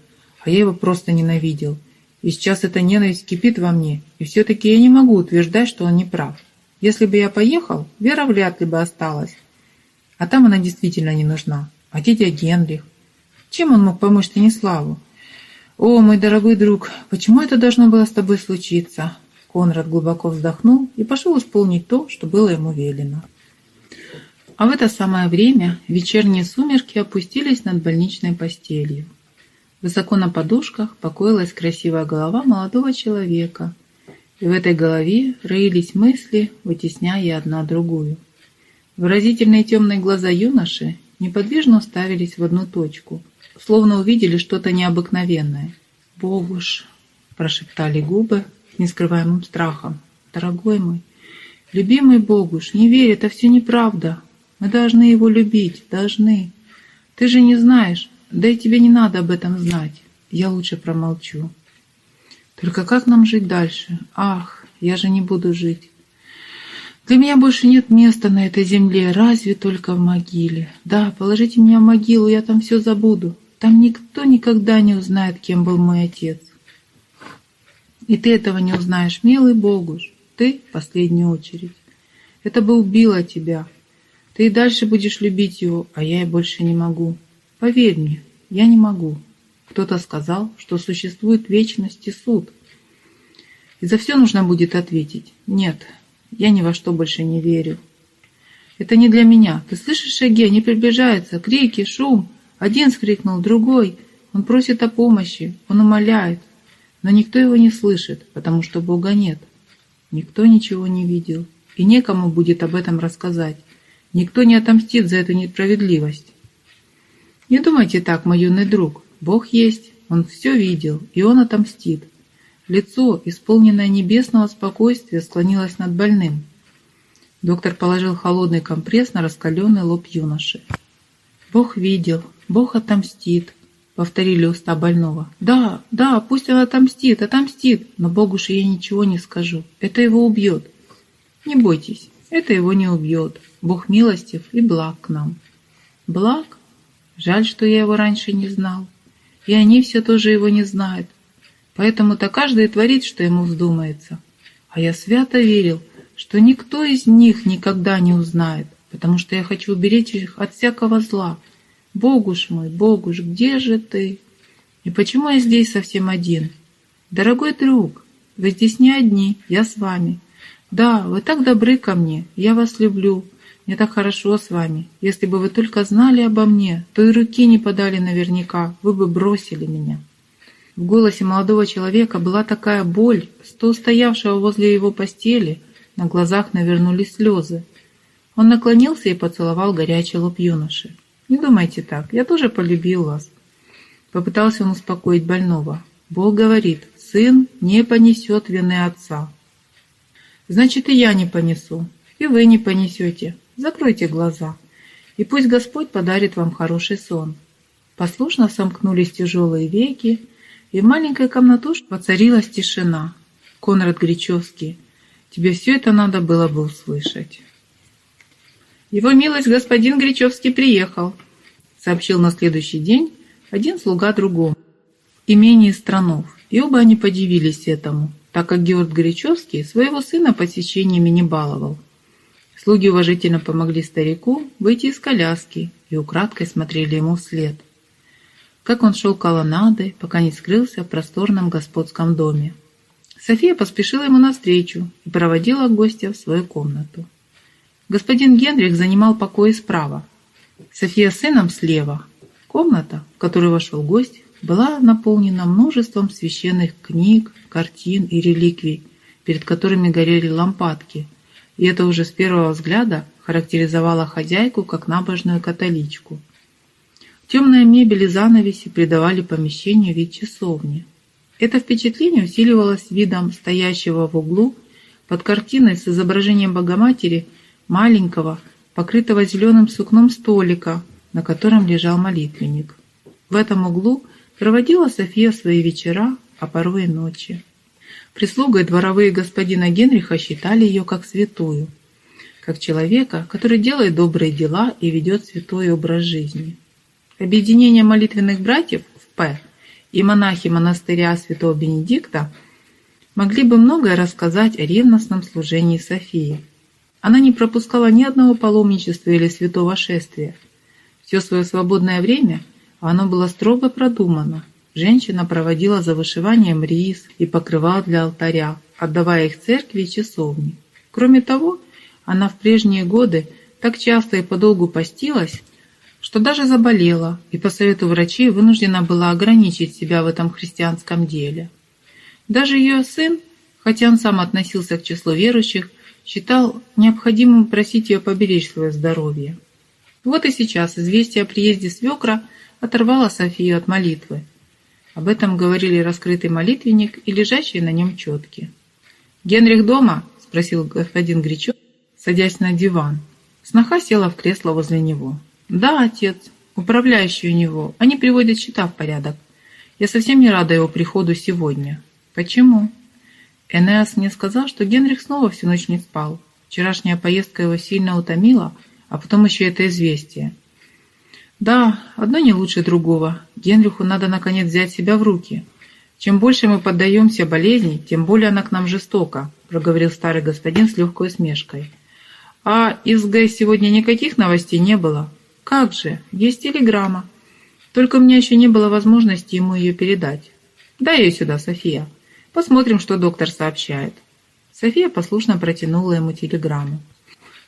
Speaker 1: а я его просто ненавидел. И сейчас эта ненависть кипит во мне, и все-таки я не могу утверждать, что он не прав. Если бы я поехал, Вера вряд ли бы осталась. А там она действительно не нужна. А дядя Генрих? Чем он мог помочь Станиславу? «О, мой дорогой друг, почему это должно было с тобой случиться?» Конрад глубоко вздохнул и пошел исполнить то, что было ему велено. А в это самое время вечерние сумерки опустились над больничной постелью. Высоко на подушках покоилась красивая голова молодого человека, и в этой голове роились мысли, вытесняя одна другую. Выразительные темные глаза юноши неподвижно уставились в одну точку, словно увидели что-то необыкновенное. «Богуш!» – прошептали губы с нескрываемым страхом. «Дорогой мой, любимый Богуш, не верь, это все неправда. Мы должны его любить, должны. Ты же не знаешь, да и тебе не надо об этом знать. Я лучше промолчу. Только как нам жить дальше? Ах, я же не буду жить. Для меня больше нет места на этой земле, разве только в могиле. Да, положите меня в могилу, я там все забуду. Там никто никогда не узнает, кем был мой отец. И ты этого не узнаешь, милый Богуш. Ты в последнюю очередь. Это бы убило тебя. Ты и дальше будешь любить его, а я и больше не могу. Поверь мне, я не могу. Кто-то сказал, что существует вечность и суд. И за все нужно будет ответить. Нет, я ни во что больше не верю. Это не для меня. Ты слышишь шаги? Они приближаются. Крики, шум. Один скрикнул, другой. Он просит о помощи. Он умоляет. Но никто его не слышит, потому что Бога нет. Никто ничего не видел. И некому будет об этом рассказать. Никто не отомстит за эту несправедливость. Не думайте так, мой юный друг. Бог есть, Он все видел, и Он отомстит. Лицо, исполненное небесного спокойствия, склонилось над больным. Доктор положил холодный компресс на раскаленный лоб юноши. «Бог видел, Бог отомстит», — повторили уста больного. «Да, да, пусть он отомстит, отомстит, но Богу же я ничего не скажу. Это его убьет». «Не бойтесь, это его не убьет. Бог милостив и благ к нам». «Благ? Жаль, что я его раньше не знал. И они все тоже его не знают. Поэтому-то каждый творит, что ему вздумается. А я свято верил, что никто из них никогда не узнает, потому что я хочу уберечь их от всякого зла. Богуш мой, Богуш, где же ты? И почему я здесь совсем один? Дорогой друг, вы здесь не одни, я с вами. Да, вы так добры ко мне, я вас люблю, мне так хорошо с вами. Если бы вы только знали обо мне, то и руки не подали наверняка, вы бы бросили меня». В голосе молодого человека была такая боль, что стоявшего возле его постели на глазах навернулись слезы. Он наклонился и поцеловал горячий лоб юноши. «Не думайте так, я тоже полюбил вас». Попытался он успокоить больного. Бог говорит, сын не понесет вины отца. Значит, и я не понесу, и вы не понесете. Закройте глаза, и пусть Господь подарит вам хороший сон. Послушно сомкнулись тяжелые веки, и в маленькой комнатушке воцарилась тишина. Конрад Гречевский, тебе все это надо было бы услышать. Его милость господин Гречевский приехал, сообщил на следующий день один слуга другому, имение Странов, и оба они подивились этому, так как Георг Гречевский своего сына посещениями не баловал. Слуги уважительно помогли старику выйти из коляски и украдкой смотрели ему вслед как он шел колоннадой, пока не скрылся в просторном господском доме. София поспешила ему навстречу и проводила гостя в свою комнату. Господин Генрих занимал покои справа, София с сыном слева. Комната, в которую вошел гость, была наполнена множеством священных книг, картин и реликвий, перед которыми горели лампадки, и это уже с первого взгляда характеризовало хозяйку как набожную католичку. Темная мебель и занавеси придавали помещению вид часовни. Это впечатление усиливалось видом стоящего в углу под картиной с изображением Богоматери маленького, покрытого зеленым сукном столика, на котором лежал молитвенник. В этом углу проводила София свои вечера, а порой и ночи. Прислуга и дворовые господина Генриха считали ее как святую, как человека, который делает добрые дела и ведет святой образ жизни. Объединение молитвенных братьев в П и монахи монастыря святого Бенедикта могли бы многое рассказать о ревностном служении Софии. Она не пропускала ни одного паломничества или святого шествия. Все свое свободное время оно было строго продумано. Женщина проводила за вышиванием рис и покрывал для алтаря, отдавая их церкви и часовни. Кроме того, она в прежние годы так часто и подолгу постилась, что даже заболела и по совету врачей вынуждена была ограничить себя в этом христианском деле. Даже ее сын, хотя он сам относился к числу верующих, считал необходимым просить ее поберечь свое здоровье. Вот и сейчас известие о приезде свекра оторвало Софию от молитвы. Об этом говорили раскрытый молитвенник и лежащие на нем четки. «Генрих дома?» – спросил господин Гречок, садясь на диван. Сноха села в кресло возле него. «Да, отец, управляющий у него. Они приводят счета в порядок. Я совсем не рада его приходу сегодня». «Почему?» Энеас мне сказал, что Генрих снова всю ночь не спал. Вчерашняя поездка его сильно утомила, а потом еще это известие. Да, одно не лучше другого. Генриху надо наконец взять себя в руки. Чем больше мы поддаемся болезни, тем более она к нам жестока, проговорил старый господин с легкой усмешкой. А из Г сегодня никаких новостей не было. Как же, есть телеграмма. Только у меня еще не было возможности ему ее передать. Дай ее сюда, София. Посмотрим, что доктор сообщает. София послушно протянула ему телеграмму.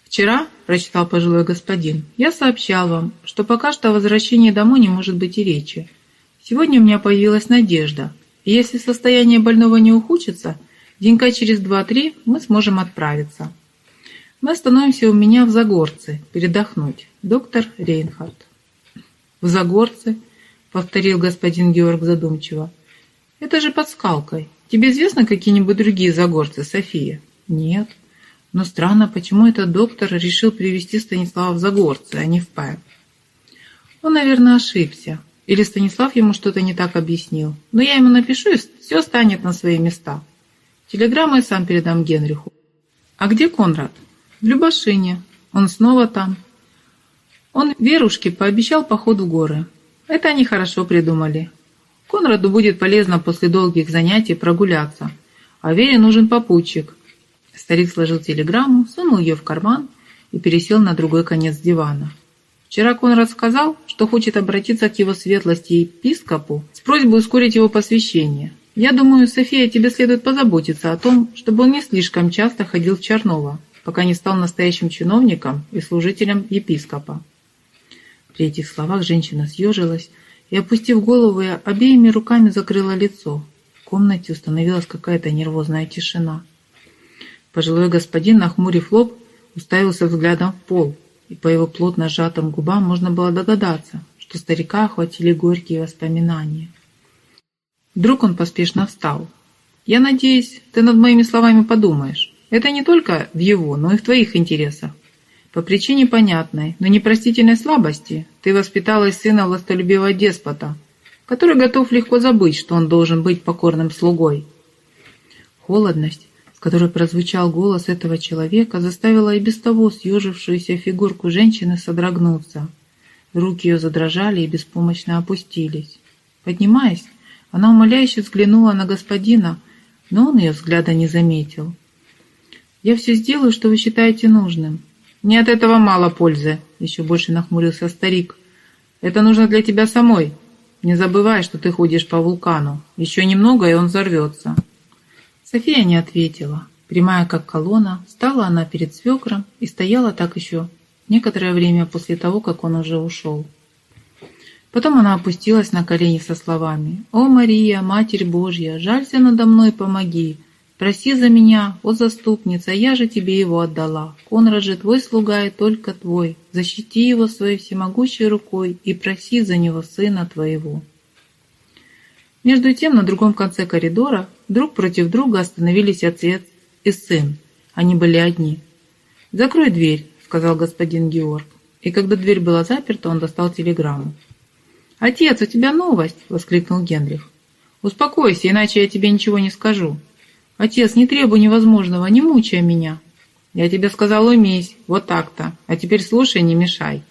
Speaker 1: «Вчера, — прочитал пожилой господин, — я сообщал вам, что пока что о возвращении домой не может быть и речи. Сегодня у меня появилась надежда, и если состояние больного не ухудшится, денька через два-три мы сможем отправиться. Мы остановимся у меня в Загорце, передохнуть. Доктор Рейнхард». «В Загорце?» — повторил господин Георг задумчиво. «Это же под скалкой. Тебе известны какие-нибудь другие Загорцы, София?» «Нет». Но странно, почему этот доктор решил привести Станислава в Загорцы, а не в П. Он, наверное, ошибся. Или Станислав ему что-то не так объяснил. Но я ему напишу, и все станет на свои места. Телеграмму я сам передам Генриху. А где Конрад? В Любашине. Он снова там. Он Верушке пообещал поход в горы. Это они хорошо придумали. Конраду будет полезно после долгих занятий прогуляться. А Вере нужен попутчик, Старик сложил телеграмму, сунул ее в карман и пересел на другой конец дивана. Вчера Конрад сказал, что хочет обратиться к его светлости епископу с просьбой ускорить его посвящение. Я думаю, София, тебе следует позаботиться о том, чтобы он не слишком часто ходил в Черново, пока не стал настоящим чиновником и служителем епископа. При этих словах женщина съежилась и, опустив голову, обеими руками закрыла лицо. В комнате установилась какая-то нервозная тишина. Пожилой господин, нахмурив лоб, уставился взглядом в пол, и по его плотно сжатым губам можно было догадаться, что старика охватили горькие воспоминания. Вдруг он поспешно встал. «Я надеюсь, ты над моими словами подумаешь. Это не только в его, но и в твоих интересах. По причине понятной, но непростительной слабости ты воспитала из сына властолюбивого деспота, который готов легко забыть, что он должен быть покорным слугой. Холодность, в которой прозвучал голос этого человека, заставила и без того съежившуюся фигурку женщины содрогнуться. Руки ее задрожали и беспомощно опустились. Поднимаясь, она умоляюще взглянула на господина, но он ее взгляда не заметил. «Я все сделаю, что вы считаете нужным». «Не от этого мало пользы», — еще больше нахмурился старик. «Это нужно для тебя самой. Не забывай, что ты ходишь по вулкану. Еще немного, и он взорвется». София не ответила. Прямая как колонна, стала она перед свекром и стояла так еще некоторое время после того, как он уже ушел. Потом она опустилась на колени со словами «О, Мария, Матерь Божья, жалься надо мной, помоги! Проси за меня, о заступница, я же тебе его отдала. Конрад же твой слуга и только твой. Защити его своей всемогущей рукой и проси за него сына твоего». Между тем, на другом конце коридора друг против друга остановились отец и сын. Они были одни. «Закрой дверь», — сказал господин Георг. И когда дверь была заперта, он достал телеграмму. «Отец, у тебя новость!» — воскликнул Генрих. «Успокойся, иначе я тебе ничего не скажу. Отец, не требуй невозможного, не мучай меня. Я тебе сказал, умейся, вот так-то. А теперь слушай, не мешай».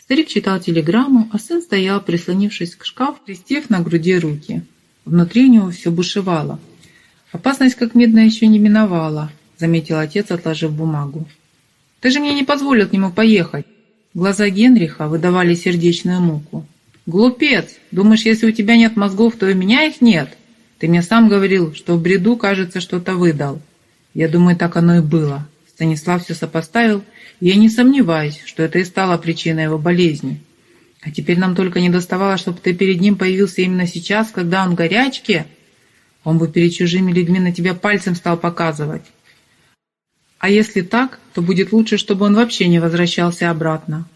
Speaker 1: Старик читал телеграмму, а сын стоял, прислонившись к шкафу, крестив на груди руки. Внутри у него все бушевало. «Опасность, как медная, еще не миновала», — заметил отец, отложив бумагу. «Ты же мне не позволил к нему поехать». Глаза Генриха выдавали сердечную муку. «Глупец! Думаешь, если у тебя нет мозгов, то и у меня их нет? Ты мне сам говорил, что в бреду, кажется, что-то выдал. Я думаю, так оно и было. Станислав все сопоставил, и я не сомневаюсь, что это и стало причиной его болезни. А теперь нам только не доставало, чтобы ты перед ним появился именно сейчас, когда он горячке. Он бы перед чужими людьми на тебя пальцем стал показывать. А если так, то будет лучше, чтобы он вообще не возвращался обратно.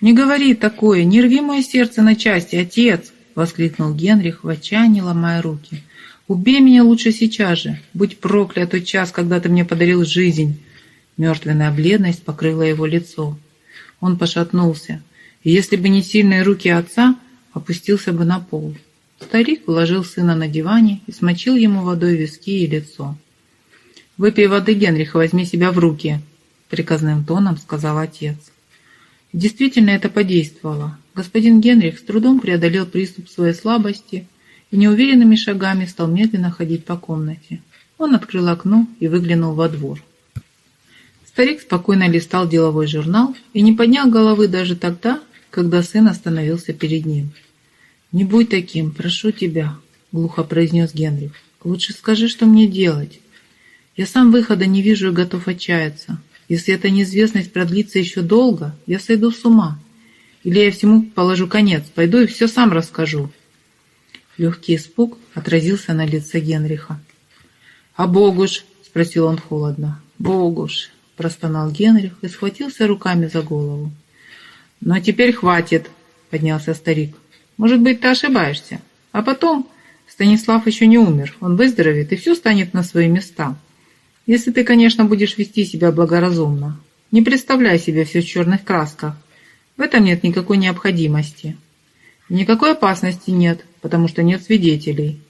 Speaker 1: «Не говори такое! Не рви мое сердце на части, отец!» — воскликнул Генрих в отчаянии, ломая руки. «Убей меня лучше сейчас же! Будь проклят тот час, когда ты мне подарил жизнь!» Мертвенная бледность покрыла его лицо. Он пошатнулся, и если бы не сильные руки отца, опустился бы на пол. Старик уложил сына на диване и смочил ему водой виски и лицо. «Выпей воды, Генрих, возьми себя в руки», — приказным тоном сказал отец. Действительно, это подействовало. Господин Генрих с трудом преодолел приступ своей слабости и неуверенными шагами стал медленно ходить по комнате. Он открыл окно и выглянул во двор. Старик спокойно листал деловой журнал и не поднял головы даже тогда, когда сын остановился перед ним. «Не будь таким, прошу тебя», — глухо произнес Генрих. «Лучше скажи, что мне делать. Я сам выхода не вижу и готов отчаяться. Если эта неизвестность продлится еще долго, я сойду с ума. Или я всему положу конец, пойду и все сам расскажу». Легкий испуг отразился на лице Генриха. «А Богуш?» — спросил он холодно. «Богуш!» — простонал Генрих и схватился руками за голову. «Ну а теперь хватит!» — поднялся старик. «Может быть, ты ошибаешься. А потом Станислав еще не умер, он выздоровеет, и все станет на свои места. Если ты, конечно, будешь вести себя благоразумно. Не представляй себе все в черных красках. В этом нет никакой необходимости. Никакой опасности нет, потому что нет свидетелей.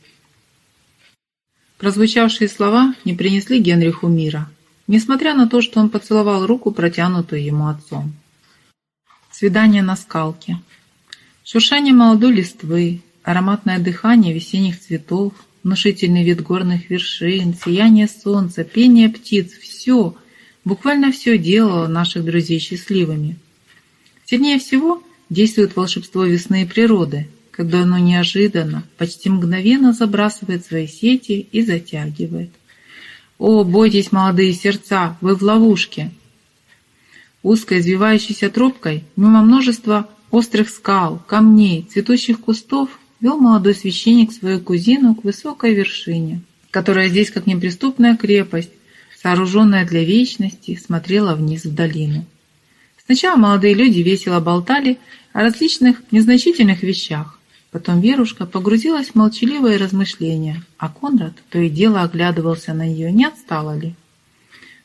Speaker 1: Прозвучавшие слова не принесли Генриху мира, несмотря на то, что он поцеловал руку, протянутую ему отцом. Свидание на скалке. Шуршание молодой листвы, ароматное дыхание весенних цветов, внушительный вид горных вершин, сияние солнца, пение птиц – все, буквально все делало наших друзей счастливыми. Сильнее всего действует волшебство весны и природы, когда оно неожиданно, почти мгновенно забрасывает свои сети и затягивает. О, бойтесь, молодые сердца, вы в ловушке! Узкой извивающейся тропкой, мимо множества острых скал, камней, цветущих кустов, вел молодой священник свою кузину к высокой вершине, которая здесь, как неприступная крепость, сооруженная для вечности, смотрела вниз в долину. Сначала молодые люди весело болтали о различных незначительных вещах. Потом Верушка погрузилась в молчаливые размышления, а Конрад то и дело оглядывался на нее, не отстала ли.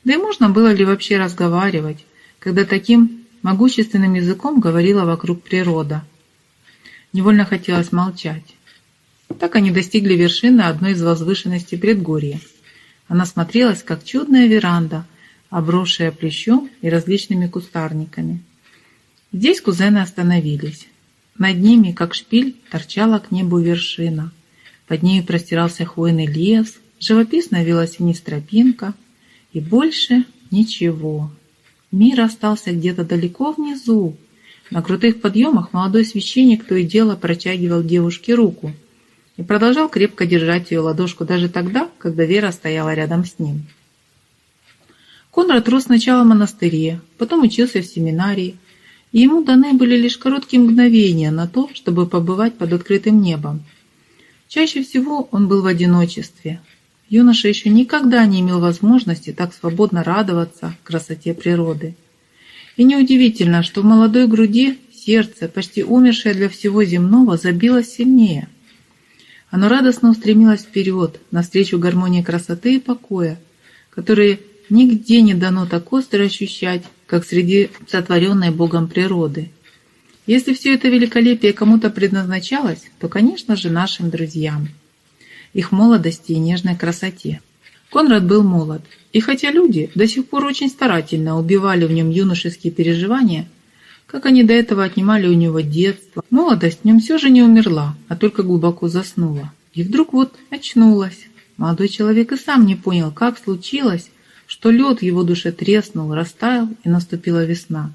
Speaker 1: Да и можно было ли вообще разговаривать, когда таким могущественным языком говорила вокруг природа, Невольно хотелось молчать. Так они достигли вершины одной из возвышенностей предгорья. Она смотрелась, как чудная веранда, обросшая плещом и различными кустарниками. Здесь кузены остановились. Над ними, как шпиль, торчала к небу вершина. Под ней простирался хвойный лес, живописно велась вниз тропинка, и больше ничего. Мир остался где-то далеко внизу, на крутых подъемах молодой священник то и дело протягивал девушке руку и продолжал крепко держать ее ладошку даже тогда, когда Вера стояла рядом с ним. Конрад рос сначала в монастыре, потом учился в семинарии, и ему даны были лишь короткие мгновения на то, чтобы побывать под открытым небом. Чаще всего он был в одиночестве. Юноша еще никогда не имел возможности так свободно радоваться красоте природы. И неудивительно, что в молодой груди сердце, почти умершее для всего земного, забилось сильнее. Оно радостно устремилось вперед, навстречу гармонии красоты и покоя, которые нигде не дано так остро ощущать, как среди сотворенной Богом природы. Если все это великолепие кому-то предназначалось, то, конечно же, нашим друзьям, их молодости и нежной красоте. Конрад был молод, и хотя люди до сих пор очень старательно убивали в нем юношеские переживания, как они до этого отнимали у него детство, молодость в нем все же не умерла, а только глубоко заснула. И вдруг вот очнулась. Молодой человек и сам не понял, как случилось, что лед в его душе треснул, растаял, и наступила весна.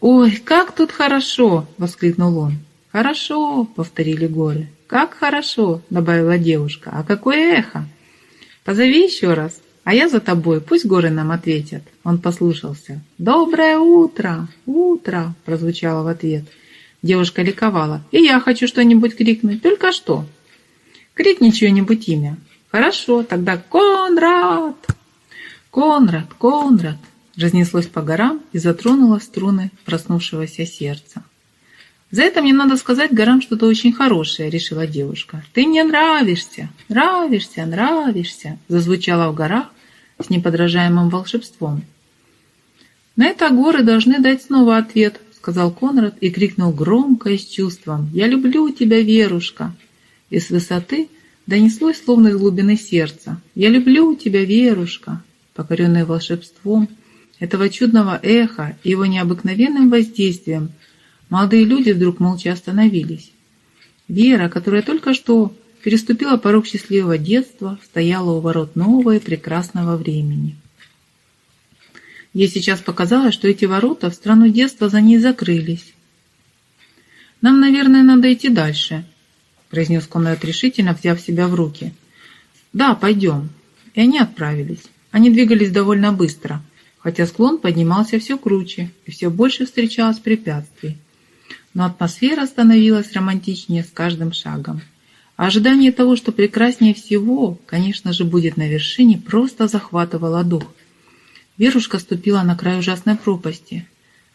Speaker 1: «Ой, как тут хорошо!» — воскликнул он. «Хорошо!» — повторили горы. «Как хорошо!» — добавила девушка. «А какое эхо!» Позови еще раз, а я за тобой, пусть горы нам ответят. Он послушался. «Доброе утро! Утро!» прозвучало в ответ. Девушка ликовала. «И я хочу что-нибудь крикнуть. Только что?» «Крикни чье-нибудь имя». «Хорошо, тогда Конрад!» «Конрад! Конрад!» разнеслось по горам и затронуло струны проснувшегося сердца. «За это мне надо сказать горам что-то очень хорошее», — решила девушка. «Ты мне нравишься, нравишься, нравишься», — зазвучало в горах с неподражаемым волшебством. «На это горы должны дать снова ответ», — сказал Конрад и крикнул громко и с чувством. «Я люблю тебя, Верушка!» И с высоты донеслось, словно из глубины сердца. «Я люблю тебя, Верушка!» Покоренный волшебством этого чудного эха и его необыкновенным воздействием — Молодые люди вдруг молча остановились. Вера, которая только что переступила порог счастливого детства, стояла у ворот нового и прекрасного времени. Ей сейчас показалось, что эти ворота в страну детства за ней закрылись. «Нам, наверное, надо идти дальше», — произнес Конрад решительно, взяв себя в руки. «Да, пойдем». И они отправились. Они двигались довольно быстро, хотя склон поднимался все круче и все больше встречалось препятствий но атмосфера становилась романтичнее с каждым шагом. Ожидание того, что прекраснее всего, конечно же, будет на вершине, просто захватывало дух. Верушка ступила на край ужасной пропасти.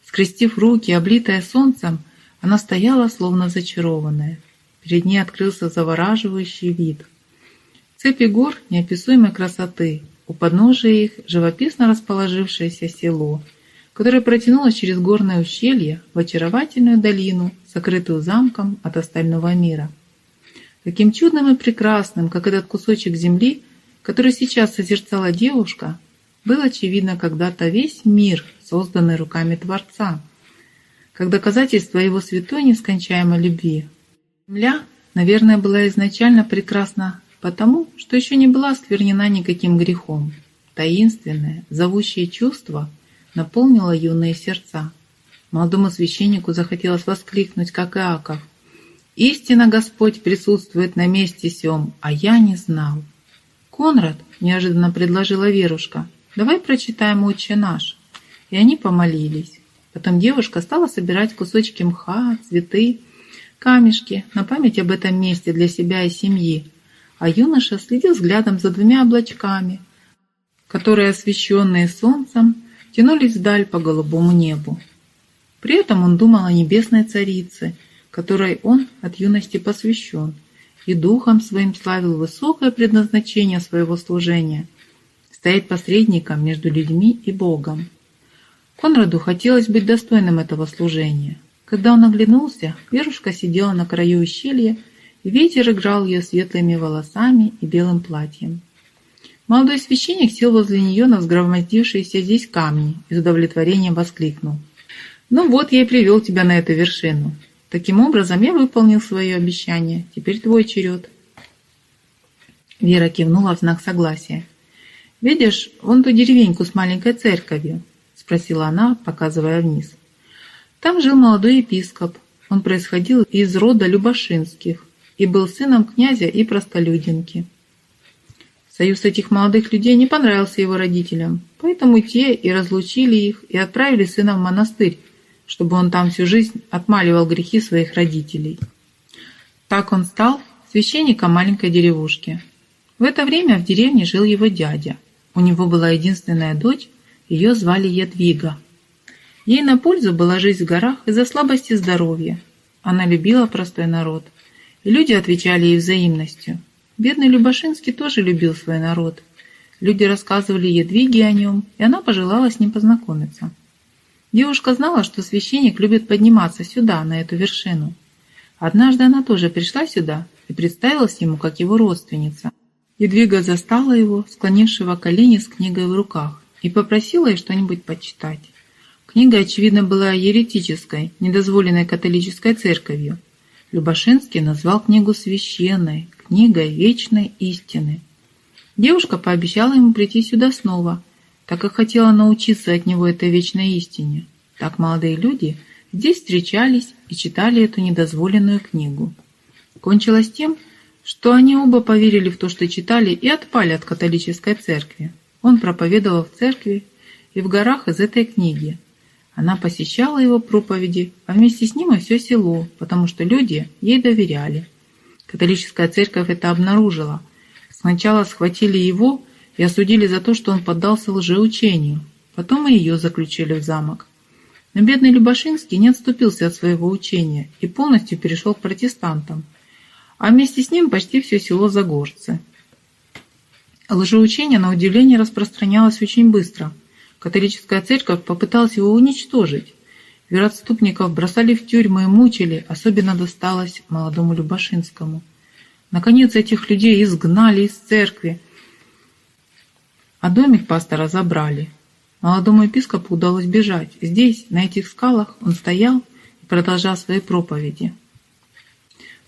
Speaker 1: Скрестив руки, облитая солнцем, она стояла, словно зачарованная. Перед ней открылся завораживающий вид. Цепи гор неописуемой красоты, у подножия их живописно расположившееся село – которая протянулась через горное ущелье в очаровательную долину, сокрытую замком от остального мира. Таким чудным и прекрасным, как этот кусочек земли, который сейчас созерцала девушка, был, очевидно, когда-то весь мир, созданный руками Творца, как доказательство его святой нескончаемой любви. Земля, наверное, была изначально прекрасна потому, что еще не была сквернена никаким грехом. Таинственное, зовущее чувство – наполнила юные сердца. Молодому священнику захотелось воскликнуть, как Иаков. «Истинно Господь присутствует на месте сём, а я не знал». «Конрад», — неожиданно предложила Верушка, — «давай прочитаем «Отче наш». И они помолились. Потом девушка стала собирать кусочки мха, цветы, камешки на память об этом месте для себя и семьи, а юноша следил взглядом за двумя облачками, которые, освещенные солнцем, тянулись вдаль по голубому небу. При этом он думал о небесной царице, которой он от юности посвящен, и духом своим славил высокое предназначение своего служения – стоять посредником между людьми и Богом. Конраду хотелось быть достойным этого служения. Когда он оглянулся, Верушка сидела на краю ущелья, и ветер играл ее светлыми волосами и белым платьем. Молодой священник сел возле нее на взгромоздившиеся здесь камни и с удовлетворением воскликнул. «Ну вот, я и привел тебя на эту вершину. Таким образом, я выполнил свое обещание. Теперь твой черед». Вера кивнула в знак согласия. «Видишь, вон ту деревеньку с маленькой церковью?» — спросила она, показывая вниз. Там жил молодой епископ. Он происходил из рода Любашинских и был сыном князя и простолюдинки. Союз этих молодых людей не понравился его родителям, поэтому те и разлучили их и отправили сына в монастырь, чтобы он там всю жизнь отмаливал грехи своих родителей. Так он стал священником маленькой деревушки. В это время в деревне жил его дядя. У него была единственная дочь, ее звали Едвига. Ей на пользу была жизнь в горах из-за слабости здоровья. Она любила простой народ, и люди отвечали ей взаимностью – Бедный Любашинский тоже любил свой народ. Люди рассказывали Едвиге о нем, и она пожелала с ним познакомиться. Девушка знала, что священник любит подниматься сюда, на эту вершину. Однажды она тоже пришла сюда и представилась ему как его родственница. Едвига застала его, склонившего колени с книгой в руках, и попросила ей что-нибудь почитать. Книга, очевидно, была еретической, недозволенной католической церковью. Любашинский назвал книгу священной, книгой вечной истины. Девушка пообещала ему прийти сюда снова, так как хотела научиться от него этой вечной истине. Так молодые люди здесь встречались и читали эту недозволенную книгу. Кончилось тем, что они оба поверили в то, что читали, и отпали от католической церкви. Он проповедовал в церкви и в горах из этой книги. Она посещала его проповеди, а вместе с ним и все село, потому что люди ей доверяли. Католическая церковь это обнаружила. Сначала схватили его и осудили за то, что он поддался лжеучению. Потом и ее заключили в замок. Но бедный Любашинский не отступился от своего учения и полностью перешел к протестантам, а вместе с ним почти все село Загорцы. Лжеучение, на удивление, распространялось очень быстро. Католическая церковь попыталась его уничтожить. Вероотступников бросали в тюрьмы и мучили, особенно досталось молодому Любашинскому. Наконец этих людей изгнали из церкви, а домик пастора забрали. Молодому епископу удалось бежать. Здесь, на этих скалах, он стоял и продолжал свои проповеди.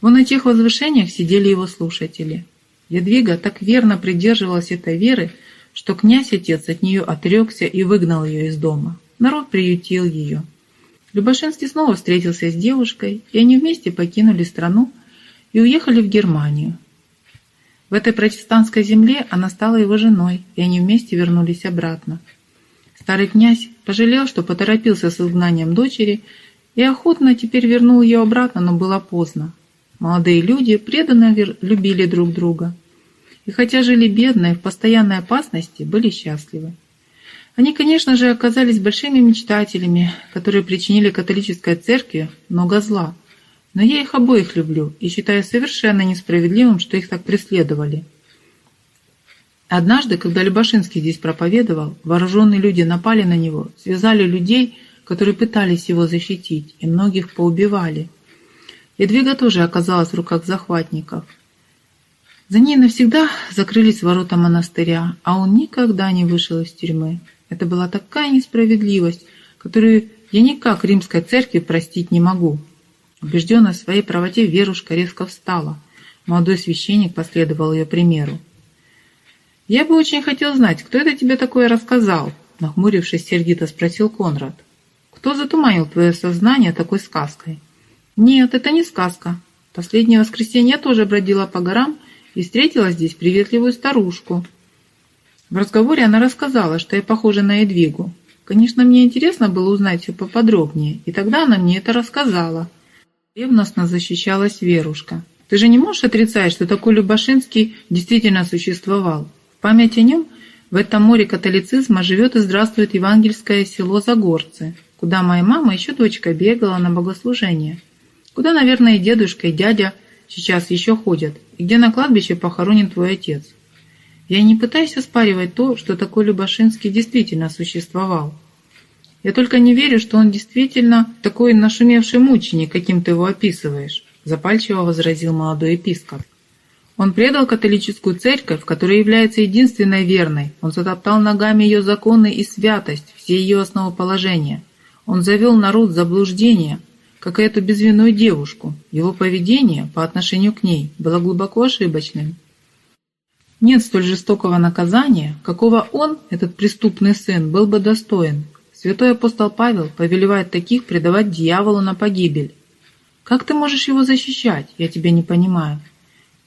Speaker 1: Вон на тех возвышениях сидели его слушатели. Ядвига так верно придерживалась этой веры, что князь-отец от нее отрекся и выгнал ее из дома. Народ приютил ее. Любашинский снова встретился с девушкой, и они вместе покинули страну и уехали в Германию. В этой протестантской земле она стала его женой, и они вместе вернулись обратно. Старый князь пожалел, что поторопился с изгнанием дочери, и охотно теперь вернул ее обратно, но было поздно. Молодые люди преданно любили друг друга. И хотя жили бедно и в постоянной опасности, были счастливы. Они, конечно же, оказались большими мечтателями, которые причинили католической церкви много зла. Но я их обоих люблю и считаю совершенно несправедливым, что их так преследовали. Однажды, когда Любашинский здесь проповедовал, вооруженные люди напали на него, связали людей, которые пытались его защитить, и многих поубивали. Едвига тоже оказалась в руках захватников. За ней навсегда закрылись ворота монастыря, а он никогда не вышел из тюрьмы. Это была такая несправедливость, которую я никак римской церкви простить не могу. Убежденная в своей правоте, Верушка резко встала. Молодой священник последовал ее примеру. «Я бы очень хотел знать, кто это тебе такое рассказал?» Нахмурившись, сердито спросил Конрад. «Кто затуманил твое сознание такой сказкой?» «Нет, это не сказка. Последнее воскресенье я тоже бродила по горам и встретила здесь приветливую старушку. В разговоре она рассказала, что я похожа на Эдвигу. Конечно, мне интересно было узнать все поподробнее, и тогда она мне это рассказала». Ревностно защищалась Верушка. «Ты же не можешь отрицать, что такой Любашинский действительно существовал?» память о нем в этом море католицизма живет и здравствует евангельское село Загорцы, куда моя мама еще дочка бегала на богослужение, куда, наверное, и дедушка, и дядя сейчас еще ходят, и где на кладбище похоронен твой отец. Я не пытаюсь оспаривать то, что такой Любашинский действительно существовал. Я только не верю, что он действительно такой нашумевший мученик, каким ты его описываешь, запальчиво возразил молодой епископ. Он предал католическую церковь, которая является единственной верной. Он затоптал ногами ее законы и святость, все ее основоположения. Он завел народ в заблуждение, как и эту безвинную девушку. Его поведение по отношению к ней было глубоко ошибочным. Нет столь жестокого наказания, какого он, этот преступный сын, был бы достоин. Святой апостол Павел повелевает таких предавать дьяволу на погибель. Как ты можешь его защищать? Я тебя не понимаю.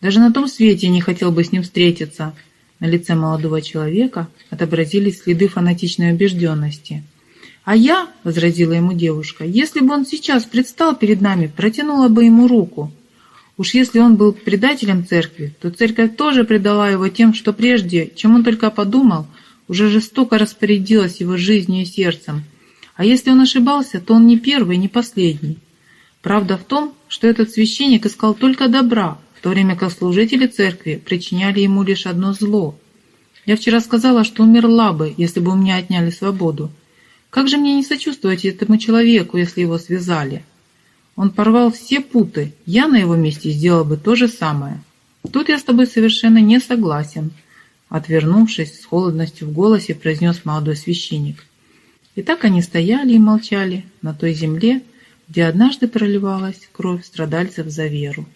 Speaker 1: Даже на том свете не хотел бы с ним встретиться. На лице молодого человека отобразились следы фанатичной убежденности. «А я», — возразила ему девушка, — «если бы он сейчас предстал перед нами, протянула бы ему руку. Уж если он был предателем церкви, то церковь тоже предала его тем, что прежде, чем он только подумал, уже жестоко распорядилась его жизнью и сердцем. А если он ошибался, то он не первый, не последний. Правда в том, что этот священник искал только добра, то время как служители церкви причиняли ему лишь одно зло. Я вчера сказала, что умерла бы, если бы у меня отняли свободу. Как же мне не сочувствовать этому человеку, если его связали? Он порвал все путы, я на его месте сделала бы то же самое. Тут я с тобой совершенно не согласен, отвернувшись с холодностью в голосе, произнес молодой священник. И так они стояли и молчали на той земле, где однажды проливалась кровь страдальцев за веру.